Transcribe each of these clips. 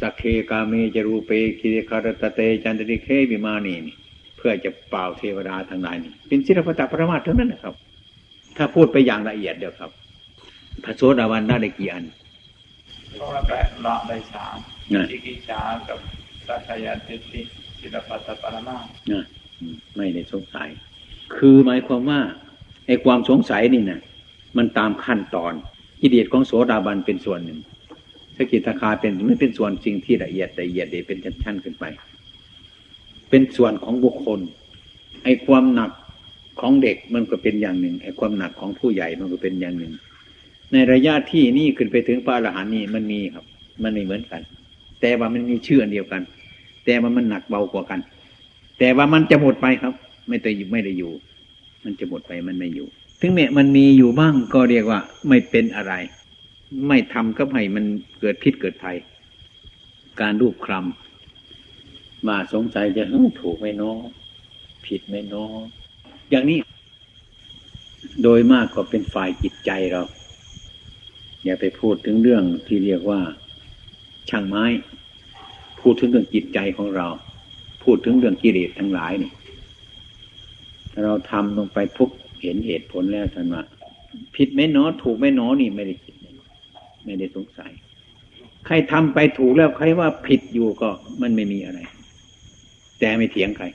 สักเคกาเมจรูเปคิเรคารตเตจันติเควิมานีนี่ เพื่อจะเป่าเทวดาทั้งหลายนี่เป็นศิลปะปรมาเท่านั้นนะครับ ถ้าพูดไปอย่างละเอียดเดียวครับ พระโสดาวันได้กี่อันก็แปดละได้สามอิกิชากับสัตยาติติศิลปะปรมาไม่ได้สงสัย คือหมายความว่าไอ้ความสงสัยนี่นะมันตามขั้นตอนกิเลสของโสดาบันเป็นส่วนหนึ่ง สกิทาคาเป็นไม่เป็นส่วนสิ่งที่ละเอียดละเอียดเดเป็นชั้นๆขึ้นไป เป็นส่วนของบุคคลไอ้ความหนักของเด็กมันก็เป็นอย่างหนึ่งไอ้ความหนักของผู้ใหญ่มันก็เป็นอย่างหนึ่ง ในระยะที่นี่ขึ้นไปถึงพระอรหันต์นี่มันมีครับ มันไม่เหมือนกัน แต่ว่ามันมีชื่ออันเดียวกัน แต่ว่ามันหนักเบากว่ากัน แต่ว่ามันจะหมดไปครับ ไม่ได้อยู่ไม่ได้อยู่ มันจะหมดไปมันไม่อยู่ ถึงแม้มันมีอยู่บ้างก็เรียกว่าไม่เป็นอะไร ไม่ทำก็ให้มันเกิดพิษเกิดภัย การรูปคลำมาสงสัยจะถูกไหมน้อผิดไหมน้ออย่างนี้ โดยมากก็เป็นฝ่ายจิตใจเรา อย่าไปพูดถึงเรื่องที่เรียกว่า ช่างไม้ พูดถึงเรื่องจิตใจของเรา พูดถึงเรื่องกิเลสทั้งหลายนี่ถ้าเราทำลงไปพุกเห็นเหตุผลแล้วท่านว่าผิดไหมน้อถูกไหมน้อนี่ไม่ได้คิด ไม่ได้สงสัย ใครทำไปถูกแล้วใครว่าผิดอยู่ก็มันไม่มีอะไร แต่ไม่เถียงใคร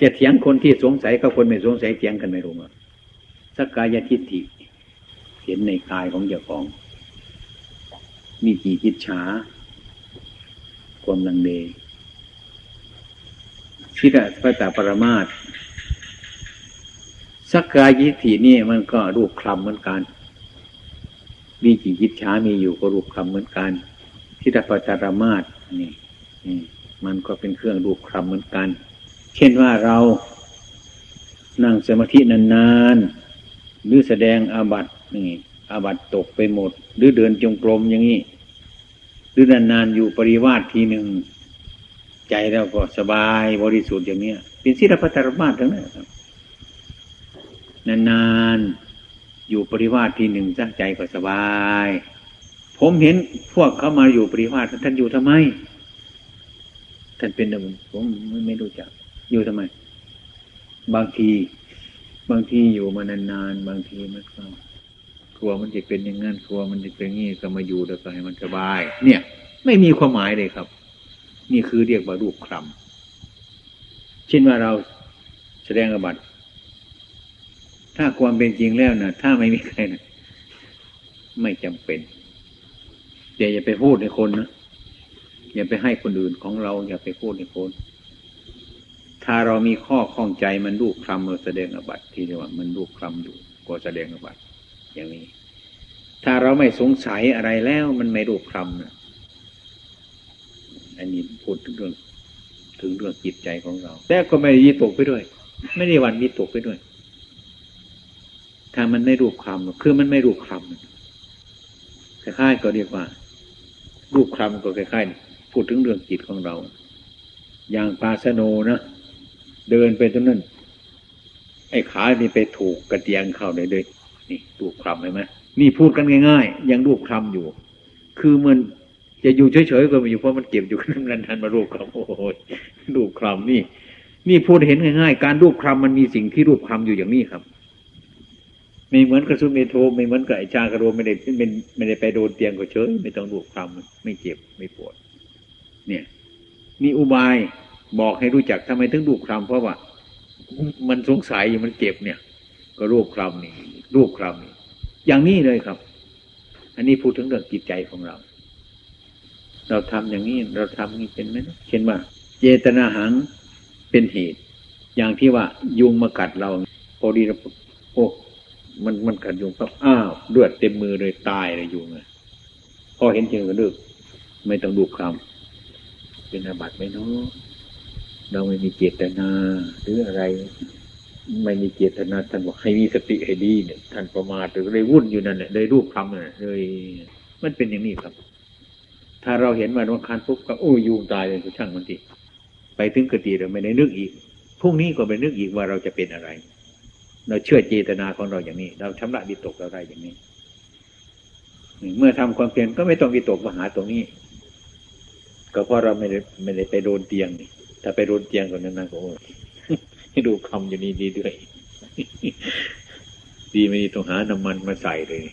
จะเถียงคนที่สงสัยกับคนไม่สงสัยเถียงกันไม่รู้หรอกสกายทิฏฐิเห็นในกายของเจ้าของ มีกี่คิดช้าความลังเลชิระพระตาปรมาตสักกายิถีนี่มันก็รูปคลำเหมือนกัน มีกี่ยิจฉามีอยู่ก็รูปคำเหมือนกันทิฏฐปจารมาตนี่นี่มันก็เป็นเครื่องรูปคำเหมือนกัน เช่นว่าเรานั่งสมาธินานๆหรือแสดงอาบัตนี่อาบัตตกไปหมด หรือเดินจงกรมอย่างนี้หรือนานๆอยู่ปริวาสทีหนึ่งใจเราก็สบายบริสุทธิ์อย่างเนี้ยเป็นศิลปจารมาตทั้งนั้นครับนานๆ อยู่ปริวาสทีหนึ่งใจก็สบาย ผมเห็นพวกเขามาอยู่ปริวาสท่านอยู่ทำไม ท่านเป็นอะไรผมไม่รู้จัก อยู่ทำไม บางที บางทีอยู่มานานๆบางทีมันก็กลัวมันจะเป็นอย่างนั้นกลัวมันจะเป็นงี้ก็มาอยู่แล้วก็ให้มันสบาย เนี่ย ไม่มีความหมายเลยครับ นี่คือเรียกว่ารูปคลำเช่นว่าเราแสดงอบัต ถ้าความเป็นจริงแล้วนะถ้าไม่มีใครนะไม่จำเป็นอย่าอย่าไปพูดในคนนะอย่าไปให้คนอื่นของเรา อย่าไปพูดในคน ถ้าเรามีข้อข้องใจมันรูปคลำเราแสดงอบัตที่เรียกว่ามันรูปคลำอยู่ก็แสดงอบัตอย่างนี้ ถ้าเราไม่สงสัยอะไรแล้วมันไม่รูปคลำนะอันนี้พูดถึงเรื่อง ถึงเรื่องจิตใจของเรา แต่ก็ไม่ได้ยีตกไปด้วย ไม่ได้วันมีตกไปด้วย ถ้ามันไม่รูปคำคือมันไม่รูปคำคล้ายๆก็เรียกว่า รูปคำก็คล้ายๆพูดถึงเรื่องจิตของเรา อย่างปาสโนนะเดินไปตรงนั้นไอ้ขานี่ไปถูกกระเตียงเข้าเลยเลยนี่รูปคำเห็นไหมนี่พูดกันง่าย ๆ ยังรูปคำอยู่ คือมันจะอยู่เฉยๆก็ไม่อยู่เพราะมันเก็บอยู่นั่นนันทันมารูปคำโอ้ยรูปคำนี่ นี่พูดเห็นง่ายๆ การรูปคำมันมีสิ่งที่รูปคำอยู่อย่างนี้ครับ ไม่เหมือนกระสุนเมโทไม่เหมือนกับไอชากระโดไม่ได้ไม่ไม่ได้ไปโดนเตียงก็เฉยไม่ต้องดูความไม่เจ็บไม่ปวด เนี่ย มีอุบายบอกให้รู้จักทำไมถึงดูคลำเพราะว่า มันสงสัยอยู่มันเจ็บเนี่ย ก็รูปคลำนี่รูปคลำนี่อย่างนี้เลยครับ อันนี้พูดถึงเรื่องจิตใจของเรา เราทำอย่างนี้เราทำนี่เป็นไหมเช่นว่า เจตนาหังเป็นเหตุ อย่างที่ว่ายุงมากัดเราพอดีเราโอ้ มันมันกัดยุงปั๊บอ้าวเลือดเต็มมือเลยตายเลยยุงเลยพอเห็นจริงก็เลือกไม่ต้องดูคำเป็นอาบัติไหมเนาะเราไม่มีเจตนาหรืออะไร ไม่มีเจตนาท่านบอกให้มีสติให้ดีเนี่ยท่านประมาทเลยวุ่นอยู่นั่นแหละเลยรูปคำเนี่ยเลยมันเป็นอย่างนี้ครับ ถ้าเราเห็นว่าวันคานปุ๊บก็โอ้ยุงตายเลยช่างมันทีไปถึงกติเราไม่ได้นึกอีกพรุ่งนี้ก็ไปนึกอีกว่าเราจะเป็นอะไร เราเชื่อเจตนาของเราอย่างนี้ เราชำระวิตกเราได้อย่างนี้ เมื่อทำความเพียรก็ไม่ต้องวิตกมาหาตรงนี้ ก็เพราะเราไม่ได้ไม่ได้ไปโดนเตียงนี่ถ้าไปโดนเตียงก่อนนั้นนะก็ให้ดูคำอยู่นี่ดีด้วย ดีไม่ดีต้องหาน้ำมันมาใส่เลย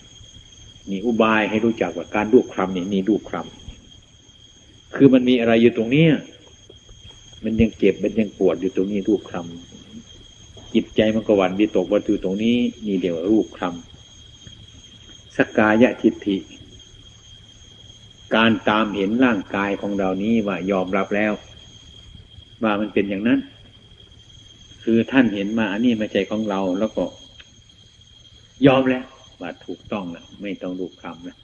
นี่อุบายให้รู้จักว่าการดูคำนี่นี่ดูคำคือมันมีอะไรอยู่ตรงเนี้ยมันยังเจ็บมันยังปวดอยู่ตรงนี้รูปคำ จิตใจมันก็หวั่นวิตกวัตถุตรงนี้นี่เดียวรูปคำสกายะทิฏฐิ การตามเห็นร่างกายของเรานี้ว่ายอมรับแล้ว ว่ามันเป็นอย่างนั้น คือท่านเห็นมาอันนี้ไม่ใช่ของเราแล้วก็ ยอมแล้วว่าถูกต้องแล้วไม่ต้องดูคำแล้ว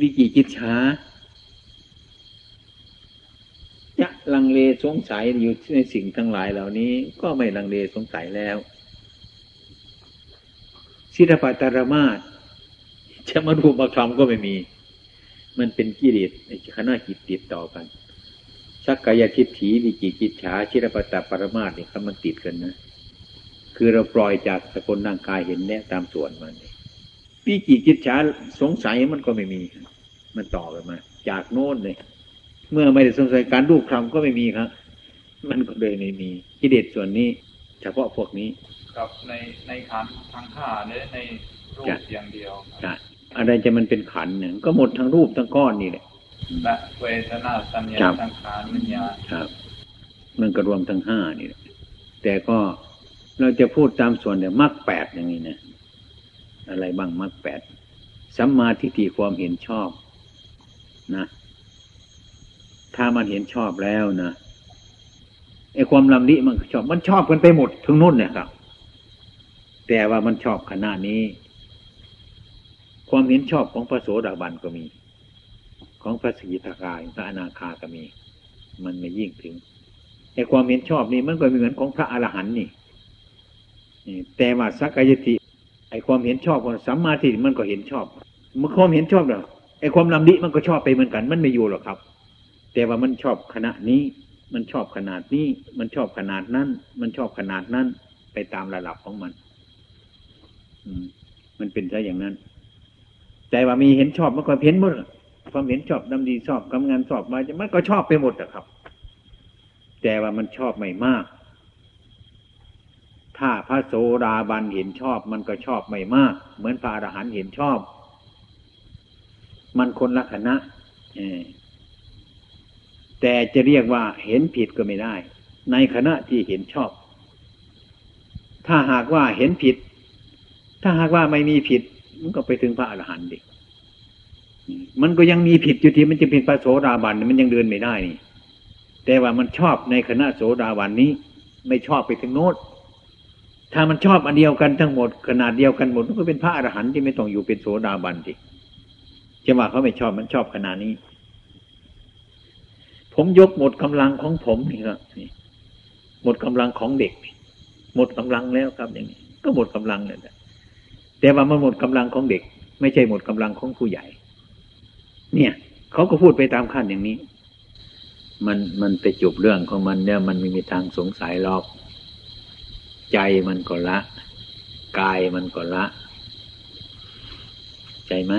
วิจิกิจช้า จะลังเลสงสัยอยู่ในสิ่งทั้งหลายเหล่านี้ ก็ไม่ลังเลสงสัยแล้วศิลปตรมาตจะมาดูมาคำก็ไม่มี มันเป็นกิเลสในคณะจิตติดต่อกันสักกายทิฏฐิวิจิกิจฉาชิรปตปรมาตเนี่ยครับมันติดกันนะ คือเราปล่อยจากสกลร่างกายเห็นแน่ตามส่วนมันวิจิกิจฉาสงสัยมันก็ไม่มี มันต่อกันมา จากโน้นเลย เมื่อไม่ได้สงสัยการรูปคำก็ไม่มีครับ มันก็เลยไม่มีกิเลสส่วนนี้ เฉพาะพวกนี้กับในในขันทางข้าเนี่ยในรูปอย่างเดียวใช่อะไรจะมันเป็นขันเนี่ยก็หมดทั้งรูปทั้งก้อนนี่แหละและเวทนาสัญญาสังขารวิญญาณครับ มันก็รวมทั้งห้านี่แหละแต่ก็เราจะพูดตามส่วนเนี่ยมรรคแปดอย่างนี้นะอะไรบ้างมรรคแปดสัมมาทิฏฐิความเห็นชอบ นะ ถ้ามันเห็นชอบแล้วนะไอ้ความลำลิมันชอบ มันชอบกันไปหมดทั้งนู้นเนี่ยครับ แต่ว่ามันชอบขนาดนี้ ความเห็นชอบของพระโสดาบันก็มี ของพระสกิทากายพระอนาคาก็มี มันไม่ยิ่งถึงไอ้ความเห็นชอบนี่มันก็เหมือนของพระอรหันต์นี่แต่ว่าสักกายติไอ้ความเห็นชอบของสัมมาทิฏฐิมันก็เห็นชอบมื่อความเห็นชอบแล้วไอ้ความลำลิมันก็ชอบไปเหมือนกัน มันไม่อยู่หรอกครับ แต่ว่ามันชอบขณะนี้ มันชอบขนาดนี้ มันชอบขนาดนั้น มันชอบขนาดนั้น ไปตามระดับของมัน อืม มันเป็นซะอย่างนั้น ใจว่ามีเห็นชอบมันก็เห็นหมดความเห็นชอบดำดีชอบกำงานชอบมาจะมันก็ชอบไปหมดอะครับ แต่ว่ามันชอบไม่มาก ถ้าพระโสดาบันเห็นชอบ มันก็ชอบไม่มาก เหมือนพระอรหันต์เห็นชอบ มันคนละคณะ แต่จะเรียกว่าเห็นผิดก็ไม่ได้ ในขณะที่เห็นชอบ ถ้าหากว่าเห็นผิด ถ้าหากว่าไม่มีผิด มันก็ไปถึงพระอรหันต์ดิมันก็ยังมีผิดอยู่ที่มันจะเป็นพระโสดาบันมันยังเดินไม่ได้นี่ แต่ว่ามันชอบในคณะโสดาบันนี้ ไม่ชอบไปถึงโน้ตถ้ามันชอบอันเดียวกันทั้งหมดขนาดเดียวกันหมดมันก็เป็นพระอรหันต์ที่ไม่ต้องอยู่เป็นโสดาบันดิจะว่าเขาไม่ชอบมันชอบขนาดนี้ ผมยกหมดกำลังของผมนี่ครับนี่หมดกำลังของเด็ก หมดกำลังแล้วครับ อย่างนี้ ก็หมดกำลังเลยแต่ว่ามันหมดกำลังของเด็ก ไม่ใช่หมดกำลังของผู้ใหญ่ เนี่ยเขาก็พูดไปตามขั้นอย่างนี้ มันมันไปจบเรื่องของมันเนี่ยมันไม่มีทางสงสัยหรอก ใจมันก็ละ กายมันก็ละ ใจไหม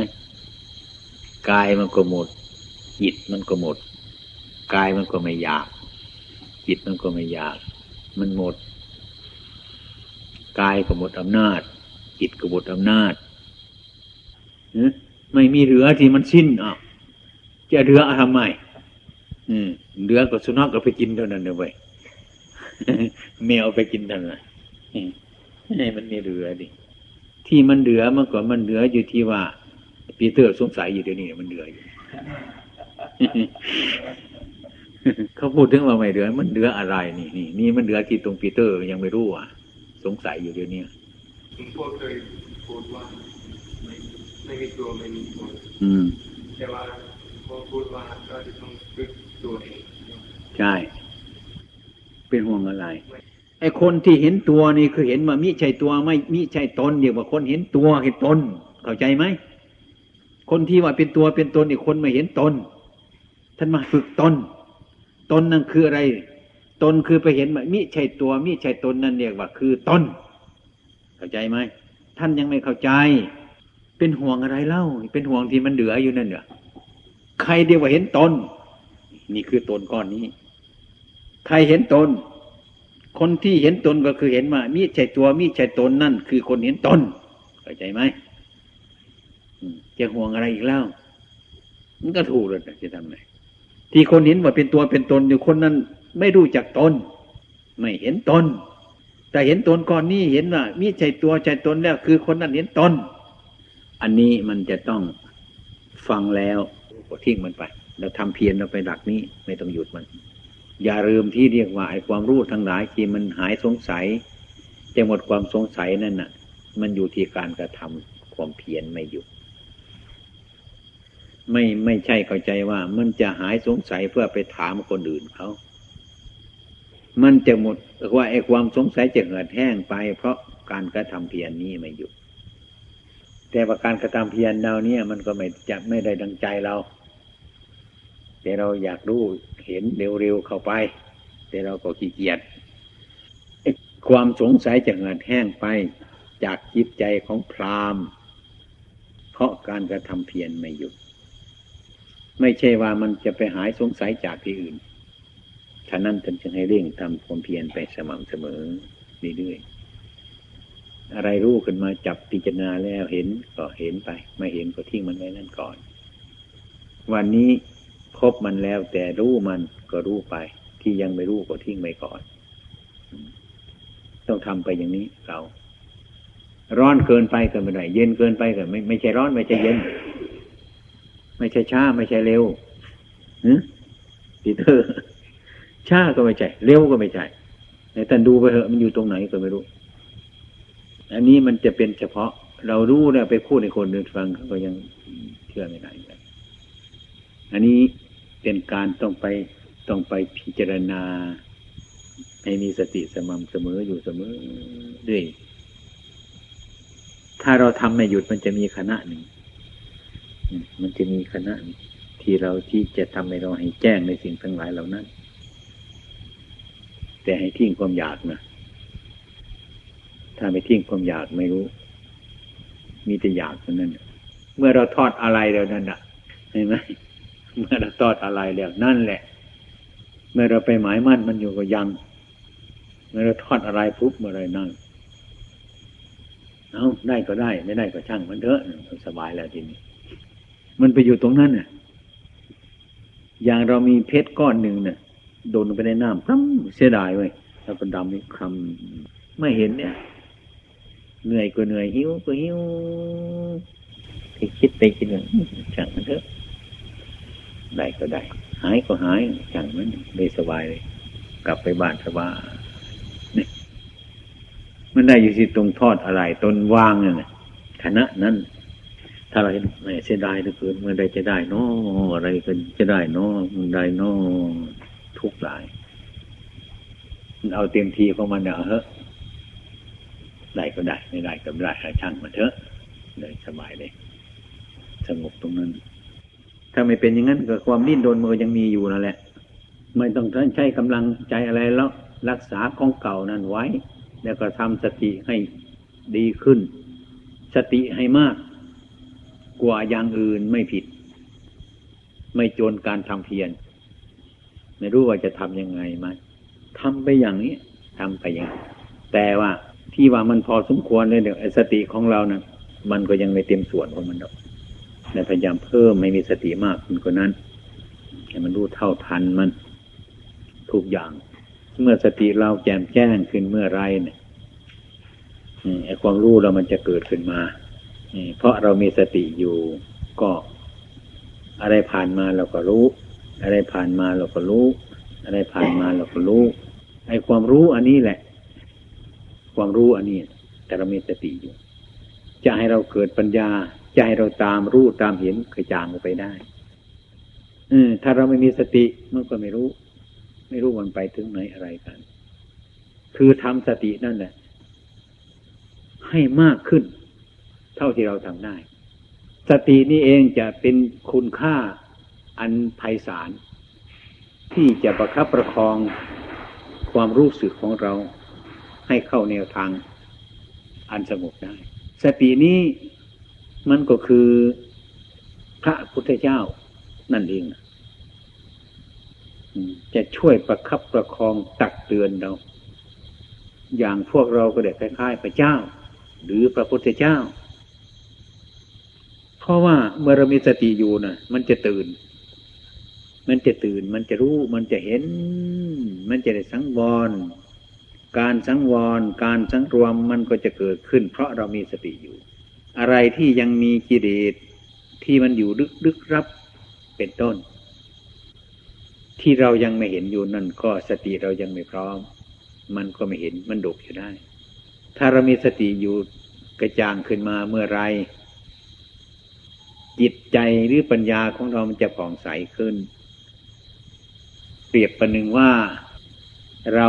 กายมันก็หมดจิตมันก็หมด กายมันก็ไม่อยาก จิตมันก็ไม่อยาก มันหมด กายก็หมดอำนาจ จิตก็หมดอำนาจไม่มีเหลือที่มันสิ้นอะจะเหลือทำไมเหลือก็สุนัขก็ไปกินเท่านั้นเลยแมวไปกินเท่านั้นนี่มันมีเหลือดิที่มันเหลือเมื่อก่อนมันเหลืออยู่ที่ว่าปีเตอร์สงสัยอยู่เดี๋ยวนี้มันเหลืออยู่ เขาพูดถึงว่าไม่เหลือมันเหลืออะไรนี่นี่นี่มันเหลือที่ตรงปีเตอร์ยังไม่รู้อะ สงสัยอยู่เดี๋ยวนี้พวกเคยพูดว่าไม่ไม่มีตัวไม่มีตนอืม แต่ว่าพอพูดว่าก็จะต้องฝึกตัวเองใช่ เป็นห่วงอะไรไอ้คนที่เห็นตัวนี่คือเห็นว่ามิใช่ตัวไม่มิใช่ตนเดียวว่าคนเห็นตัวเห็นตนเข้าใจไหมคนที่ว่าเป็นตัวเป็นตนอีกคนไม่เห็นตนท่านมาฝึกตน ตนนั่นคืออะไร ตนคือไปเห็นว่ามิใช่ตัวมิใช่ตนนั่นเรียกว่า คือตนเข้าใจไหมท่านยังไม่เข้าใจ เป็นห่วงอะไรเล่า เป็นห่วงที่มันเหลืออยู่นั่นเหรอใครเดียวว่าเห็นตนนี่คือตนก้อนนี้ ใครเห็นตน คนที่เห็นตนก็คือเห็นว่ามีใช่ตัวมีใช่ตนนั่น คือคนเห็นตนเข้าใจไหมจะห่วงอะไรอีกแล้วมันก็ถูกเลยจะทำไง ที่คนเห็นว่าเป็นตัวเป็นตนอยู่คนนั้นไม่รู้จักตนไม่เห็นตนแต่เห็นตนก่อนนี้เห็นว่ามีใจตัวใจตนแล้วคือคนนั้นเห็นตนอันนี้มันจะต้องฟังแล้วก็ทิ้งมันไปเราทำเพียรเราไปหลักนี้ไม่ต้องหยุดมัน อย่าลืมที่เรียกว่าไอ้ความรู้ทั้งหลายที่มันหายสงสัยจะหมดความสงสัยนั่นน่ะ มันอยู่ที่การกระทำความเพียรไม่หยุด ไม่ไม่ใช่เข้าใจว่า มันจะหายสงสัยเพื่อไปถามคนอื่นเขามันจะหมดว่าไอ้ความสงสัยจะเหือดแห้งไป เพราะการกระทำเพียรนนี้ไม่หยุดแต่ว่าการกระทำเพียรเราเนี่ย มันก็ไม่จะไม่ได้ดังใจเรา แต่เราอยากรู้เห็นเร็วๆเข้าไป แต่เราก็ขี้เกียจความสงสัยจะเหือดแห้งไป จากจิตใจของพรามเพราะการกระทำเพียรไม่หยุด ไม่ใช่ว่ามันจะไปหายสงสัยจากที่อื่น ฉะนั้นท่านจึงให้เร่งทำความเพียรไปสม่ำเสมอเรื่อยๆ อะไรรู้ขึ้นมาจับพิจารณาแล้วเห็นก็เห็นไป ไม่เห็นก็ทิ้งมันไว้นั่นก่อน วันนี้พบมันแล้วแต่รู้มันก็รู้ไป ที่ยังไม่รู้ก็ทิ้งไปก่อน ต้องทำไปอย่างนี้เรา ร้อนเกินไปก็ไม่ได้เย็นเกินไปก็ไม่ไม่ใช่ร้อนไม่ใช่เย็น ไม่ใช่ช้า ไม่ใช่เร็วปีเตอร์ช้าก็ไม่ใช่ เร็วก็ไม่ใช่แต่ท่านดูไปเถอะมันอยู่ตรงไหนก็ไม่รู้ อันนี้มันจะเป็นเฉพาะ เรารู้แล้วไปพูดในคนอื่นฟังก็ยังเชื่อไม่ได้อันนี้เป็นการต้องไปต้องไปพิจารณา ให้มีสติสม่ำเสมออยู่เสมอด้วย ถ้าเราทำไม่หยุดมันจะมีคณะหนึ่ง มันจะมีคณะที่เราที่จะทำให้เราให้แจ้งในสิ่งทั้งหลายเหล่านั้น แต่ให้ทิ้งความอยากนะถ้าไม่ทิ้งความอยากไม่รู้ มีแต่อยากเท่านั้นเมื่อเราทอดอะไรแล้วนั่นอะเห็นไหมเมื่อเราทอดอะไรแล้วนั่นแหละ เมื่อเราไปหมายมั่นมันอยู่ก็ยัง เมื่อเราทอดอะไรปุ๊บเมื่อไรนั่นเอาได้ก็ได้ ไม่ได้ก็ช่างมันเถอะสบายแล้วทีนี้ มันไปอยู่ตรงนั้นเนี่ยอย่างเรามีเพชรก้อนหนึ่งเนี่ยโดนไปในน้ำพรั่เสียดายไว้แล้วก็ดำนี่คำไม่เห็นเนี่ย เหนื่อยก็เหนื่อยหิวก็หิวไปคิดไปคิดหนึ่งช่างมันเถอะได้ก็ได้ หายก็หายช่างมันไม่สบายเลย กลับไปบ้านสบายนี่มันได้อยู่ที่ตรงทอดอะไรต้นวางเนี่ยคณะนั้น ถ้าเราเห็นไม่เสียดายเหลือเกินเมื่อใดจะได้นออะไรก็จะได้นอมันได้นอทุกหลาย เอาเต็มทีของมันเนี่ยเฮ้ได้ก็ได้ไม่ได้ก็ไม่ได้ช่างมันเถอะเลยสบายเลยสงบตรงนั้น ถ้าไม่เป็นอย่างนั้นก็ความดิ้นโดนมือยังมีอยู่นั่นแหละ ไม่ต้องใช้กำลังใจอะไรแล้วรักษาของเก่านั้นไว้ แล้วก็ทำสติให้ดีขึ้น สติให้มาก กว่าอย่างอื่นไม่ผิด ไม่โจรการทำเพียรไม่รู้ว่าจะทำยังไงไหมทำไปอย่างนี้ทำไปอย่างแต่ว่าที่ว่ามันพอสมควรเลยเดี๋ยวสติของเรานะ่ะมันก็ยังไม่เต็มส่วนของมันหรอกแต่พยายามเพิ่มไม่มีสติมากขึ้นกว่านั้นให้มันรู้เท่าทันมันทุกอย่าง เมื่อสติเราแจ่มแจ้งขึ้นเมื่อไรเนี่ยไอ้ความรู้เรามันจะเกิดขึ้นมา เพราะเรามีสติอยู่ก็อะไรผ่านมาเราก็รู้ อะไรผ่านมาเราก็รู้ อะไรผ่านมาเราก็รู้ไอ้ความรู้อันนี้แหละ ความรู้อันนี้แต่เรามีสติอยู่ จะให้เราเกิดปัญญา จะให้เราตามรู้ตามเห็นกระจางออกไปได้อถ้าเราไม่มีสติมันก็ไม่รู้ ไม่รู้มันไปถึงไหนอะไรกัน คือทำสตินั่นแหละให้มากขึ้น เท่าที่เราทำได้ สตินี่เองจะเป็นคุณค่าอันไพศาลที่จะประคับประคองความรู้สึกของเราให้เข้าแนวทางอันสงบได้ สตินี้มันก็คือพระพุทธเจ้านั่นเองจะช่วยประคับประคองตักเตือนเรา อย่างพวกเราก็เด็กคล้ายๆพระเจ้า หรือพระพุทธเจ้า เพราะว่าเมื่อเรามีสติอยู่นะ่ะ มันจะตื่น มันจะตื่น มันจะรู้ มันจะเห็น มันจะได้สังวร การสังวร การสังรวมมันก็จะเกิดขึ้น เพราะเรามีสติอยู่ อะไรที่ยังมีกิเลสที่มันอยู่ลึกลึกรับเป็นต้น ที่เรายังไม่เห็นอยู่นั่นก็สติเรายังไม่พร้อม มันก็ไม่เห็นมันดกอยู่ได้ ถ้าเรามีสติอยู่กระจ่างขึ้นมาเมื่อไร จิตใจหรือปัญญาของเรามันจะผ่องใสขึ้น เปรียบประหนึ่งว่าเรา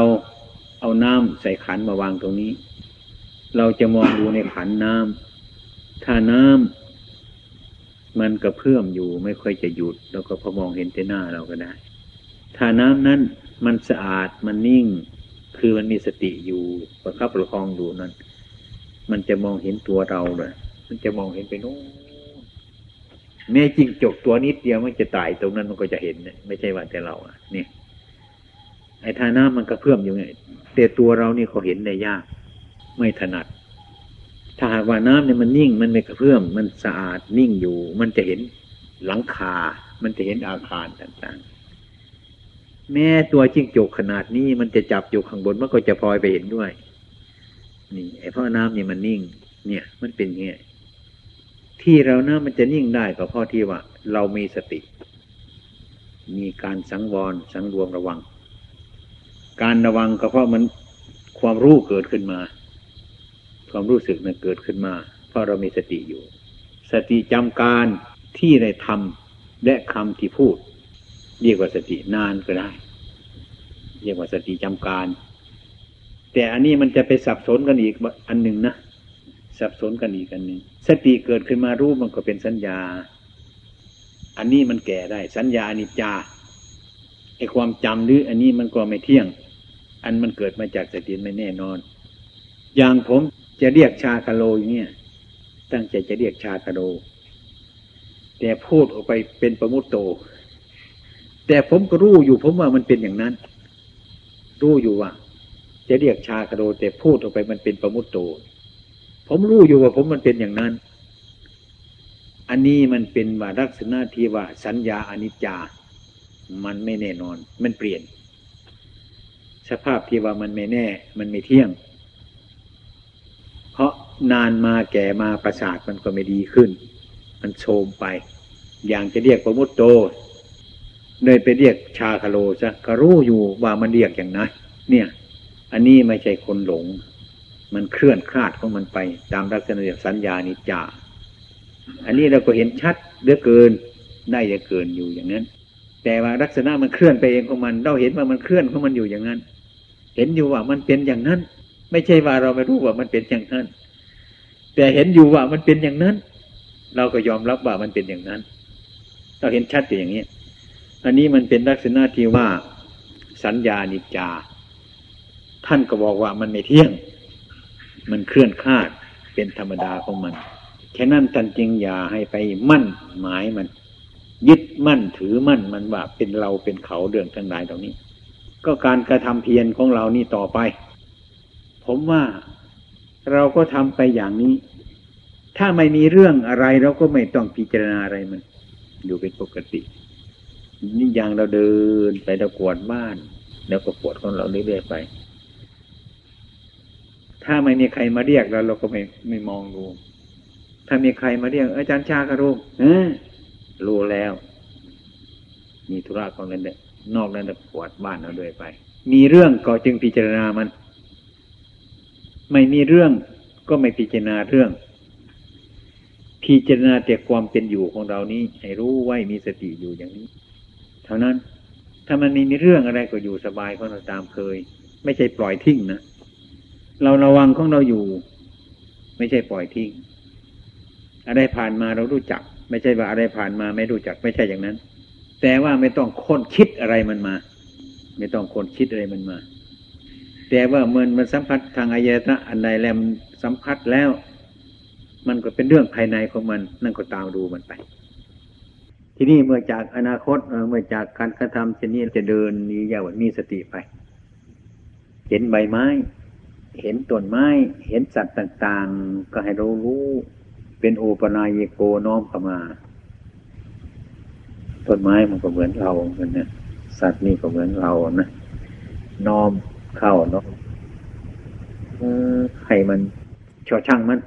เอาน้ำใส่ขันมาวางตรงนี้ เราจะมองดูในขันน้ำถ้าน้ำมันกระเพื่อมอยู่ไม่ค่อยจะหยุดเราก็พอมองเห็นแต่หน้าเราก็ได้ ถ้าน้ำนั้นมันสะอาดมันนิ่ง คือมันมีสติอยู่ประคับประคองอยู่นั้น มันจะมองเห็นตัวเราเลยมันจะมองเห็นไปโน้น แม่จริงจกตัวนิดเดียวมันจะตายตรงนั้นมันก็จะเห็นไม่ใช่ว่าแต่เราอะเนี่ยไอ้ท่าน้ำมันกระเพื่มอยู่ไงแต่ตัวเรานี่เขาเห็นได้ยาก ไม่ถนัด ถ้าหากว่าน้ำเนี่ยมันนิ่ง มันไม่กระเพื่อมมันสะอาดนิ่งอยู่ มันจะเห็นหลังคา มันจะเห็นอาคารต่างๆ แม้ตัวจิ้งจกขนาดนี้มันจะจับอยู่ข้างบนมันก็จะพลอยไปเห็นด้วย นี่ไอ้เพราะน้ำเนี่ยมันนิ่ง เนี่ย มันเป็นเงี้ย ที่เราน้ามันจะนิ่งได้ก็เพราะที่ว่า เรามีสติ มีการสังวรสังรวมระวัง การระวังก็เพราะมันความรู้เกิดขึ้นมา ความรู้สึกมันเกิดขึ้นมา เพราะเรามีสติอยู่ สติจำการที่ได้ทำและคำที่พูด เรียกว่าสตินานก็ได้ เรียกว่าสติจำการ แต่อันนี้มันจะไปสับสนกันอีกอันหนึ่งนะ สับสนกันอีกอันหนึ่งสติเกิดขึ้นมารู้มันก็เป็นสัญญา อันนี้มันแก่ได้ สัญญาอนิจจาไอความจำหรืออันนี้มันก็ไม่เที่ยง อันมันเกิดมาจากสติไม่แน่นอน อย่างผมจะเรียกชาคาโลอย่างเนี้ยตั้งใจจะเรียกชาคาโลแต่พูดออกไปเป็นประมุตโต แต่ผมก็รู้อยู่ผมว่ามันเป็นอย่างนั้น รู้อยู่ว่า จะเรียกชาคาโลแต่พูดออกไปมันเป็นประมุตโต ผมรู้อยู่ว่าผมมันเป็นอย่างนั้น อันนี้มันเป็นว่าลักษณะที่ว่าสัญญาอนิจจา มันไม่แน่นอน มันเปลี่ยน สภาพที่ว่ามันไม่แน่ มันไม่เที่ยง เพราะนานมาแก่มาประสาทมันก็ไม่ดีขึ้น มันโทมไป อย่างจะเรียกประมุตโตเลยไปเรียกชาคาโลซะก็รู้อยู่ว่ามันเรียกอย่างนั้นเนี่ย อันนี้ไม่ใช่คนหลง มันเคลื่อนคลาดของมันไป ตามลักษณะสัญญานิจจาอันนี้เราก็เห็นชัดเหลือเกินได้เหลือเกินอยู่อย่างนั้น แต่ว่าลักษณะมันเคลื่อนไปเองของมัน เราเห็นว่ามันเคลื่อนของมันอยู่อย่างนั้น เห็นอยู่ว่ามันเป็นอย่างนั้น ไม่ใช่ว่าเราไม่รู้ว่ามันเป็นอย่างนั้น แต่เห็นอยู่ว่ามันเป็นอย่างนั้น เราก็ยอมรับว่ามันเป็นอย่างนั้น เราเห็นชัดอย่างนี้อันนี้มันเป็นลักษณะที่ว่าสัญญานิจจา ท่านก็บอกว่ามันไม่เที่ยง มันเคลื่อนคลาดเป็นธรรมดาของมันแค่นั้นท่านจึงอย่าให้ไปมั่นหมายมัน ยึดมั่นถือมั่นมันว่าเป็นเราเป็นเขาเรื่องทั้งหลายตรงนี้ ก็การกระทำเพียรของเรานี่ต่อไป ผมว่าเราก็ทำไปอย่างนี้ ถ้าไม่มีเรื่องอะไรเราก็ไม่ต้องพิจารณาอะไรมัน อยู่เป็นปกตินี่อย่างเราเดินไปตะกวดบ้าน แล้วก็ปวดของเราเรื่อยๆไป ถ้าไม่มีใครมาเรียกเราเราก็ไม่ไม่มองดู ถ้ามีใครมาเรียกอาจารย์ชากระรุเออรู้แล้ว มีธุระของเงินเด้นอกนั้นจะปวดบ้านเราด้วยไป มีเรื่องก็จึงพิจารณามัน ไม่มีเรื่องก็ไม่พิจารณาเรื่อง พิจารณาแต่ความเป็นอยู่ของเรานี้ ให้รู้ไว้มีสติอยู่อย่างนี้ เท่านั้น ถ้ามันมีเรื่องอะไรก็อยู่สบายของเราตามเคย ไม่ใช่ปล่อยทิ้งนะ เราระวังของเราอยู่ ไม่ใช่ปล่อยทิ้งอะไรผ่านมาเรารู้จัก ไม่ใช่ว่าอะไรผ่านมาไม่รู้จักไม่ใช่อย่างนั้น แต่ว่าไม่ต้องค้นคิดอะไรมันมา ไม่ต้องค้นคิดอะไรมันมา แต่ว่าเมื่อมันสัมผัสทางอายตนะอันใดแล้วสัมผัสแล้ว มันก็เป็นเรื่องภายในของมัน นั่นก็ตามดูมันไป ทีนี้เมื่อจากอนาคตเมื่อจากการกระทำเช่นนี้จะเดินนี้ยาวมีสติไป เห็นใบไม้ เห็นต้นไม้ เห็นสัตว์ต่าง ๆ ก็ให้เรารู้ เป็นโอปนายโกน้อมเข้ามาต้นไม้มันก็เหมือนเราเหมือนนะสัตว์นี่ก็เหมือนเรานะน้อมเข้าเนาะให้มันชอช่างมัน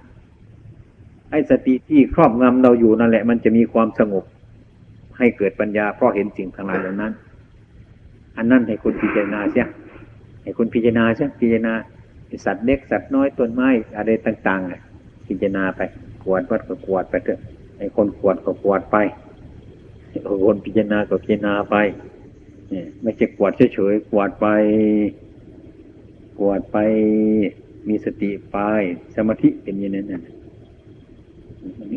ไอ้สติที่ครอบงำเราอยู่นั่นแหละ มันจะมีความสงบ ให้เกิดปัญญาเพราะเห็นสิ่งทั้งหลายเหล่านั้น อันนั้นให้คุณพิจารณาเสียให้คุณพิจารณาเสียพิจารณา สัตว์เล็กสัตว์น้อยต้นไม้อะไรต่างๆพิจารณาไปกวดวัดก็กวดไปเถอะไอ้คนกวดก็กวดไปคนพิจารณาก็พิจารณาไปเนี่ยไม่ใช่กวดเฉยๆกวดไป กวดไปมีสติไปสมาธิเป็นอย่างนั้นนะ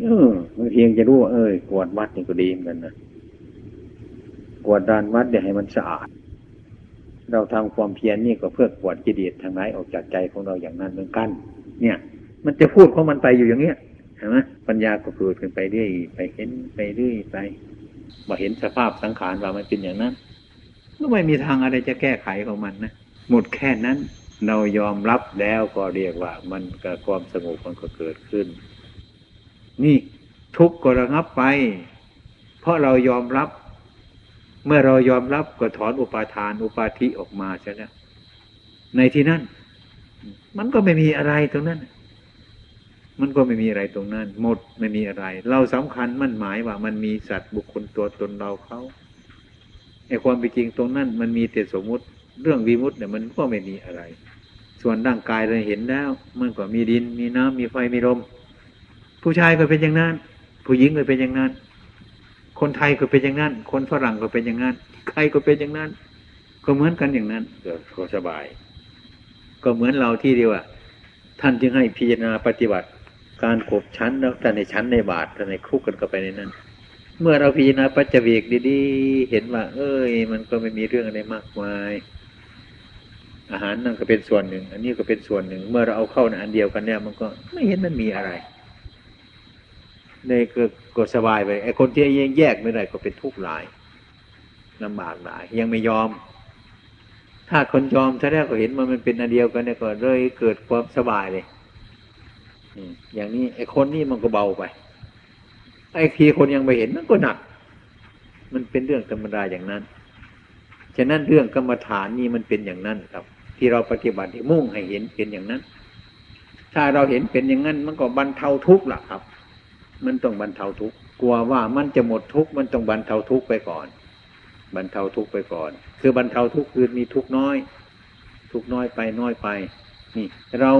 เออเพียงจะรู้ว่าเออกวดวัดนี่ก็ดีเหมือนกันนะกวดดานวัดเนี่ยให้มันสะอาด เราทำความเพียรนี่ก็เพื่อกวดกิเลสทางไหนออกจากใจของเราอย่างนั้นเหมือนกัน เนี่ย มันจะพูดของมันไปอยู่อย่างเงี้ยเห็นไหมปัญญาก็เกิดขึ้นไปเรื่อยไปเห็นไปเรื่อยไปมาเห็นสภาพสังขารว่ามันเป็นอย่างนั้นก็ไม่มีทางอะไรจะแก้ไขของมันนะหมดแค่นั้น เรายอมรับแล้วก็เรียกว่า มันกับความสงบมันก็เกิดขึ้น นี่ทุกข์ก็ระงับไป เพราะเรายอมรับ เมื่อเรายอมรับก็ถอนอุปาทานอุปาทิออกมาใช่ไหมในที่นั้น มันก็ไม่มีอะไรตรงนั้น มันก็ไม่มีอะไรตรงนั้น หมดไม่มีอะไร เราสำคัญมั่นหมายว่ามันมีสัตว์บุคคลตัวตนเราเขาไอ้ความเป็นจริงตรงนั้น มันมีแต่สมมุติ เรื่องวิมุตเนี่ยมันก็ไม่มีอะไร ส่วนร่างกายเราเห็นแล้ว มันก็มีดิน มีน้ำมีไฟมีลมผู้ชายก็เป็นอย่างนั้น ผู้หญิงก็เป็นอย่างนั้น คนไทยก็เป็นอย่างนั้น คนฝรั่งก็เป็นอย่างนั้น ใครก็เป็นอย่างนั้น ก็เหมือนกันอย่างนั้นก็สบาย ก็เหมือนเราที่เดียวอะท่านจึงให้พิจารณาปฏิบัติ การขบชั้นแล้วแต่ในชั้นในบาทแต่ในคุกกันก็ไปในนั้น เมื่อเราพิจารณาปัจเจกดีๆ เห็นว่า เอ้ย มันก็ไม่มีเรื่องอะไรมากมาย อาหารนั่นก็เป็นส่วนหนึ่ง อันนี้ก็เป็นส่วนหนึ่ง เมื่อเราเอาเข้าในอันเดียวกันเนี่ย มันก็ไม่เห็นมันมีอะไร ในก็ก็สบายไปไอ้คนที่ยังแยกไม่ได้ก็เป็นทุกข์หลายลำบากหลาย ยังไม่ยอม ถ้าคนยอมถ้าแรกก็เห็นมันมันเป็นอันเดียวกันเนี่ยก็เลยเกิดความสบายเลยอย่างนี้ไอ้คนนี่มันก็เบาไป ไอ้ทีคนยังไม่เห็นมันก็หนัก มันเป็นเรื่องธรรมดาอย่างนั้นฉะนั้นเรื่องกรรมฐานนี่มันเป็นอย่างนั้นครับ ที่เราปฏิบัติมุ่งให้เห็นเป็นอย่างนั้น ถ้าเราเห็นเป็นอย่างนั้นมันก็บรรเทาทุกข์ล่ะครับ มันต้องบรรเทาทุกข์กลัวว่ามันจะหมดทุกข์มันต้องบรรเทาทุกข์ไปก่อน บรรเทาทุกข์ไปก่อน คือบรรเทาทุกข์คือมีทุกข์น้อย ทุกข์น้อยไปน้อยไป นี่ เรา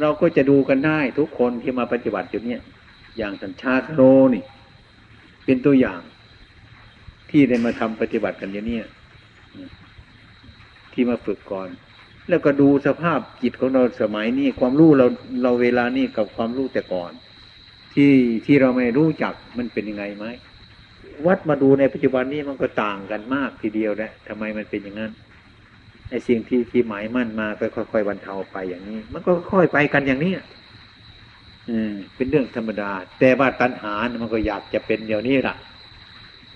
เราก็จะดูกันได้ทุกคนที่มาปฏิบัติอยู่เนี่ยอย่างสัญชาติโรนี่ เป็นตัวอย่าง ที่ได้มาทำปฏิบัติกันอย่างนี้ที่มาฝึกก่อน แล้วก็ดูสภาพจิตของเราสมัยนี้ความรู้เราเราเวลานี้กับความรู้แต่ก่อน ที่ที่เราไม่รู้จักมันเป็นยังไงไหมวัดมาดูในปัจจุบันนี้มันก็ต่างกันมากทีเดียวนะทำไมมันเป็นอย่างนั้นไอ้สิ่งที่ที่หมายมั่นมาก็ค่อยๆบรรเทาไปอย่างนี้ มันก็ค่อยไปกันอย่างนี้อืมเป็นเรื่องธรรมดา แต่ว่าตัณหามันก็อยากจะเป็นเดี๋ยวนี้ล่ะ